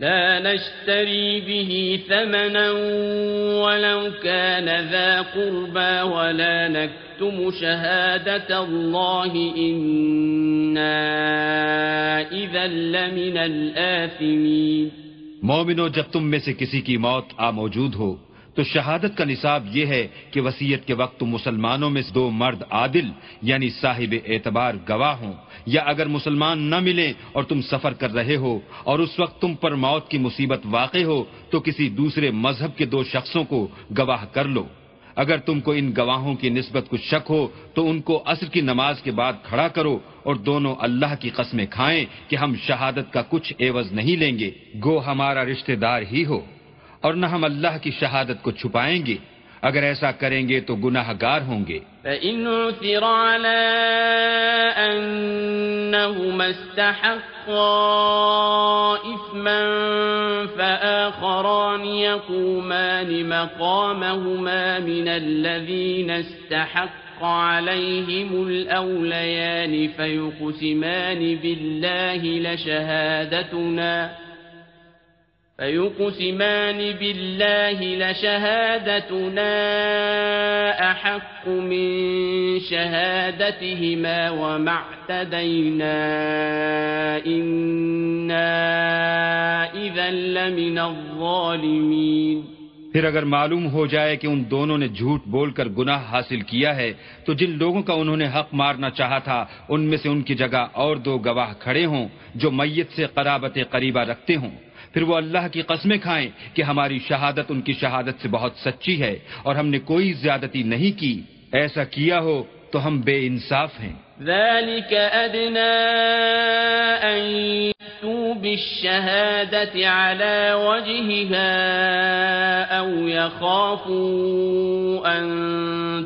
لا نشتري به ثمنا ولو كان ذا قربا ولا نكتم شهادة الله إنا إذا لمن الآثمين. مومنو، جب تم میں سے کسی کی موت آ موجود ہو تو شہادت کا نصاب یہ ہے کہ وسیعت کے وقت مسلمانوں میں دو مرد عادل یعنی صاحب اعتبار گواہ ہوں۔ یا اگر مسلمان نہ ملیں اور تم سفر کر رہے ہو اور اس وقت تم پر موت کی مصیبت واقع ہو، تو کسی دوسرے مذہب کے دو شخصوں کو گواہ کر لو۔ اگر تم کو ان گواہوں کی نسبت کچھ شک ہو، تو ان کو عصر کی نماز کے بعد کھڑا کرو اور دونوں اللہ کی قسمیں کھائیں کہ ہم شہادت کا کچھ عوض نہیں لیں گے۔ گو ہمارا رشتہ دار ہی ہو۔ اور نہ ہم اللہ کی شہادت کو چھپائیں گے۔ اگر ایسا کریں گے تو گناہ گار ہوں گے۔ فإن عثر على أنهما استحقا إثما فآخران يقومان مقامهما من الذين استحق عليهم الأوليان فيقسمان بالله لشهادتنا فيقسمان بالله لشهادتنا أحق من شهادتهما وما اعتدينا إنا إذا لمن الظالمين۔ پھر اگر معلوم ہو جائے کہ ان دونوں نے جھوٹ بول کر گناہ حاصل کیا ہے، تو جن لوگوں کا انہوں نے حق مارنا چاہا تھا، ان میں سے ان کی جگہ اور دو گواہ کھڑے ہوں جو میت سے قرابت قریبہ رکھتے ہوں۔ پھر وہ اللہ کی قسمیں کھائیں کہ ہماری شہادت ان کی شہادت سے بہت سچی ہے اور ہم نے کوئی زیادتی نہیں کی۔ ایسا کیا ہو تو ہم بے انصاف ہیں۔ ذلك أدنى أن يأتوا بالشهادة على وجهها أو يخافوا أن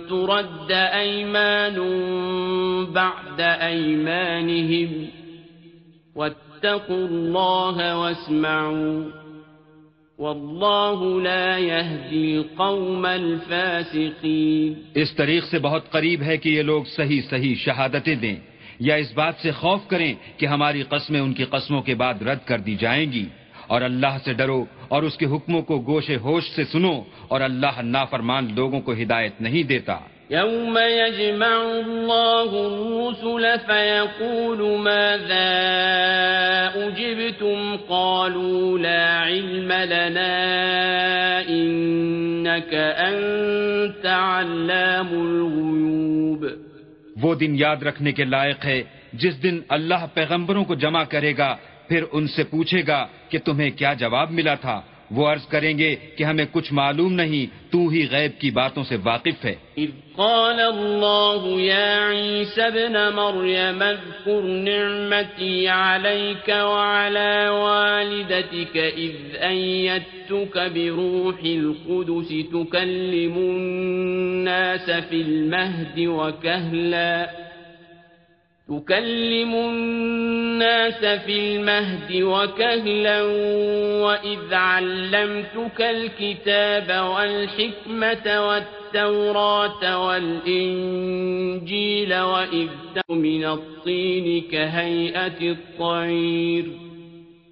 ترد أيمان بعد أيمانهم واتقوا الله واسمعوا. والله لا يهدي القوم الفاسقين. اس طریق سے بہت قریب ہے کہ یہ لوگ صحیح صحیح شہادتیں دیں یا اس بات سے خوف کریں کہ ہماری قسمیں ان کی قسموں کے بعد رد کر دی جائیں گی۔ اور اللہ سے ڈرو اور اس کے حکموں کو گوشے ہوش سے سنو اور اللہ نافرمان لوگوں کو ہدایت نہیں دیتا۔ يوم يجمع الله الرسل فيقول ماذا أجبتم قالوا لا علم لنا إنك أنت علام الغيوب وہ دن یاد رکھنے کے لائق ہے جس دن اللہ پیغمبروں کو جمع کرے گا، پھر ان سے پوچھے گا کہ تمہیں کیا جواب ملا تھا۔ وہ عرض کریں گے کہ ہمیں کچھ معلوم نہیں، تو ہی غیب کی باتوں سے واقف ہے۔ إذ قال الله يا عيسى ابن مريم اذكر نعمتي عليك وعلى والدتك إذ أيدتك بروح القدس تكلم الناس في المهد وكهلا تكلم الناس في المهد وكهلا وإذ علمتك الكتاب والحكمة والتوراة والإنجيل وإذ من الطين كهيئة الطير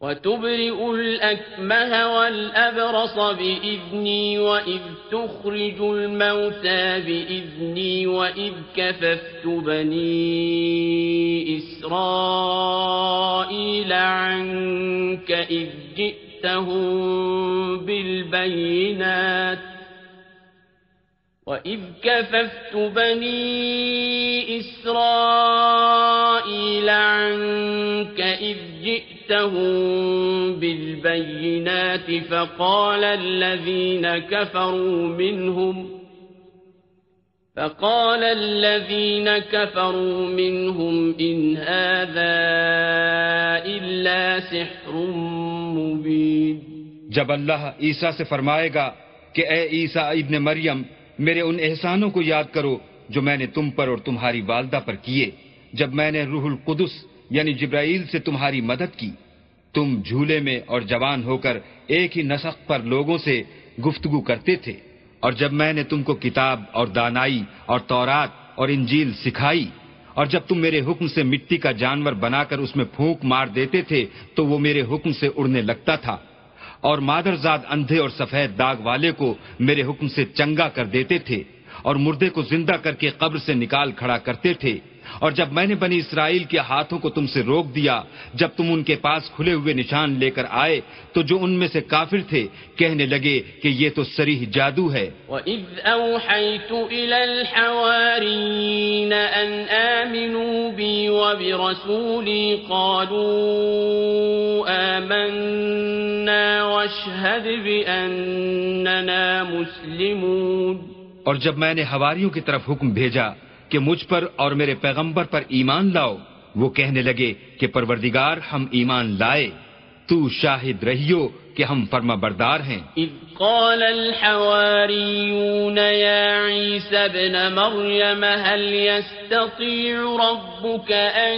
وتبرئ الأكمه والأبرص بإذني وإذ تخرج الموتى بإذني وإذ كففت بني إسرائيل عنك إذ جئتهم بالبينات وإذ كففت بني إسرائيل عنك إذ جئتهم بالبينات فقال الذين كفروا منهم فقال الذين كفروا منهم إن هذا إلا سحر مبين جب اللہ عیسیٰ سے فرمائے گا کہ اے عیسیٰ ابن مریم، میرے ان احسانوں کو یاد کرو جو میں نے تم پر اور تمہاری والدہ پر کیے، جب میں نے روح القدس یعنی جبرائیل سے تمہاری مدد کی۔ تم جھولے میں اور جوان ہو کر ایک ہی نسق پر لوگوں سے گفتگو کرتے تھے۔ اور جب میں نے تم کو کتاب اور دانائی اور تورات اور انجیل سکھائی، اور جب تم میرے حکم سے مٹی کا جانور بنا کر اس میں پھونک مار دیتے تھے، تو وہ میرے حکم سے اڑنے لگتا تھا۔ اور مادرزاد اندھے اور سفید داغ والے کو میرے حکم سے چنگا کر دیتے تھے، اور مردے کو زندہ کر کے قبر سے نکال کھڑا کرتے تھے۔ اور جب میں نے بنی اسرائیل کے ہاتھوں کو تم سے روک دیا جب تم ان کے پاس کھلے ہوئے نشان لے کر آئے تو جو ان میں سے کافر تھے کہنے لگے کہ یہ تو سریح جادو ہے۔ وَإِذْ أَوْحَيْتُ إِلَى الْحَوَارِيِّينَ أَنْ آمِنُوا بِي وَبِرَسُولِي قَالُوا آمَنَّا وَاشْهَدْ بِأَنَّنَا مُسْلِمُونَ۔ اور جب میں نے ہواریوں کی طرف حکم بھیجا کہ مجھ پر اور میرے پیغمبر پر ایمان لاؤ۔ وہ کہنے لگے کہ پروردگار ہم ایمان لائے۔ تو شاہد رہیو کہ ہم فرما بردار ہیں۔ اذ قال الحواريون يا عيسى ابن مريم هل يستطيع ربك أن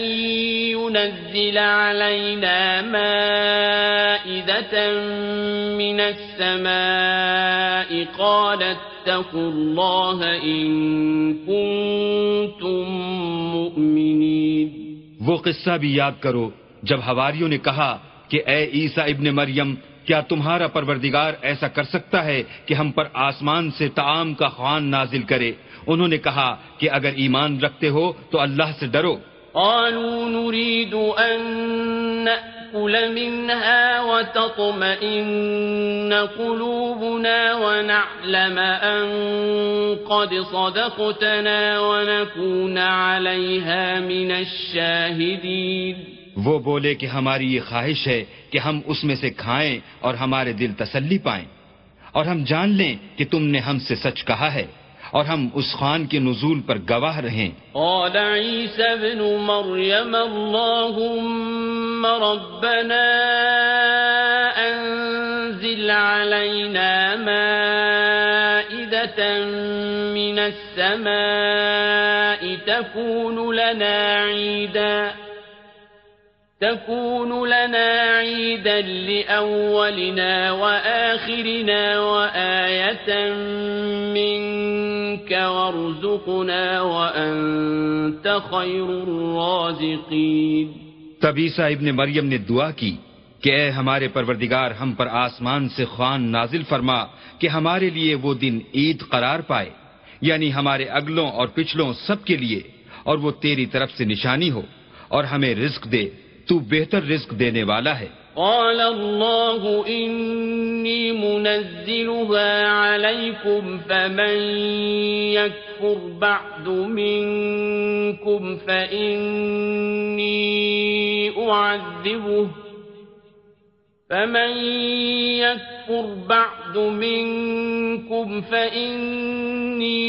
ينزل علينا مائدة من السماء؟ قالت اتقوا الله إن كنتم مؤمنين وہ قصہ بھی یاد کرو جب ہواریوں نے کہا کہ اے عیسیٰ ابن مریم، کیا تمہارا پروردگار ایسا کر سکتا ہے کہ ہم پر آسمان سے تعام کا خوان نازل کرے؟ انہوں نے کہا کہ اگر ایمان رکھتے ہو تو اللہ سے ڈرو۔ قالوا نريد أن نأكل منها وتطمئن قلوبنا ونعلم أن قد صدقتنا ونكون عليها من الشاهدين۔ وہ بولے کہ ہماری یہ خواہش ہے کہ ہم اس میں سے کھائیں اور ہمارے دل تسلی پائیں۔ اور ہم جان لیں کہ تم نے ہم سے سچ کہا ہے اور ہم اس خان کے نزول پر گواہ رہیں۔ قال عيسى ابن مريم اللهم ربنا أنزل علينا مائدة من السماء تكون لنا عيداً تكون لنا عيدا لأولنا وآخرنا وآية منك وارزقنا وأنت خير الرازقين. تب عیسیٰ ابن مریم نے دعا کی کہ اے ہمارے پروردگار ہم پر آسمان سے خوان نازل فرما کہ ہمارے لیے وہ دن عید قرار پائے یعنی ہمارے اگلوں اور پچھلوں سب کے لیے، اور وہ تیری طرف سے نشانی ہو اور ہمیں رزق دے۔ تو بہتر رزق دینے والا ہے۔ قال الله إني منزلها عليكم فمن يكفر بعد منكم فإني أعذبه فمن يكفر بعد منكم فإني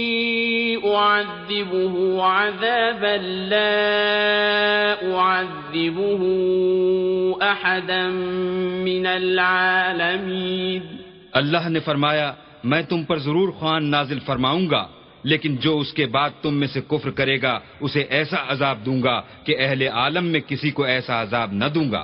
أعذبه عذابا لا أعذبه أحدا من العالمين اللہ نے فرمایا، میں تم پر ضرور خوان نازل فرماؤں گا، لیکن جو اس کے بعد تم میں سے کفر کرے گا، اسے ایسا عذاب دوں گا کہ اہل عالم میں کسی کو ایسا عذاب نہ دوں گا۔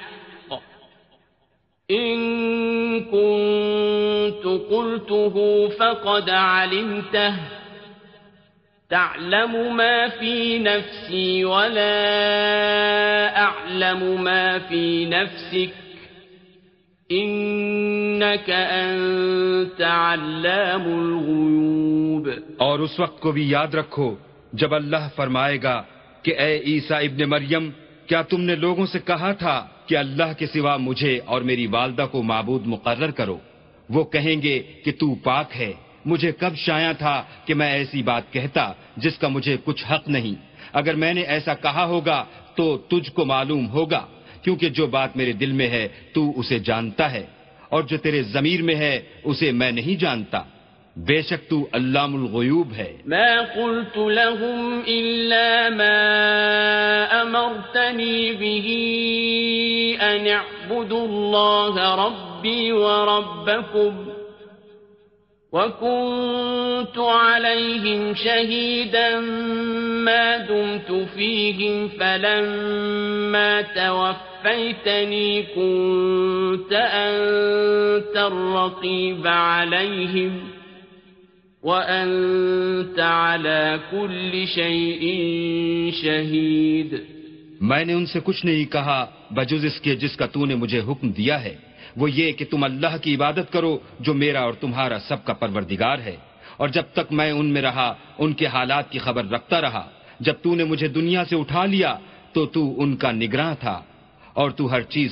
إن كنت قلته فقد علمته. تعلم ما في نفسي ولا أعلم ما في نفسك. إنك أنت علام الغيوب. اور اس وقت کو بھی یاد رکھو جب اللہ فرمائے گا کہ اے عیسیٰ ابن مریم کیا تم نے لوگوں سے کہا تھا کہ اللہ کے سوا مجھے اور میری والدہ کو معبود مقرر کرو؟ وہ کہیں گے کہ تو پاک ہے۔ مجھے کب شایا تھا کہ میں ایسی بات کہتا جس کا مجھے کچھ حق نہیں۔ اگر میں نے ایسا کہا ہوگا تو تجھ کو معلوم ہوگا، کیونکہ جو بات میرے دل میں ہے تو اسے جانتا ہے، اور جو تیرے ضمیر میں ہے اسے میں نہیں جانتا۔ بے شک تو علام الغیوب ہے۔ ما قلت لهم إلا ما أمرتني به أن اعبدوا الله ربي وربكم وكنت عليهم شهيدا ما دمت فيهم فلما توفيتني كنت أنت الرقيب عليهم وأنت على كل شيء شهيد۔ میں نے ان سے کچھ نہیں کہا، بجز اس کے جس کا تو نے مجھے حکم دیا ہے۔ وہ یہ کہ تم اللہ کی عبادت کرو جو میرا اور تمہارا سب کا پروردگار ہے۔ اور جب تک میں ان میں رہا، ان کے حالات کی خبر رکھتا رہا، جب تو نے مجھے دنیا سے اٹھا لیا، تو تو ان کا نگراں تھا۔ اور تو ہر چیز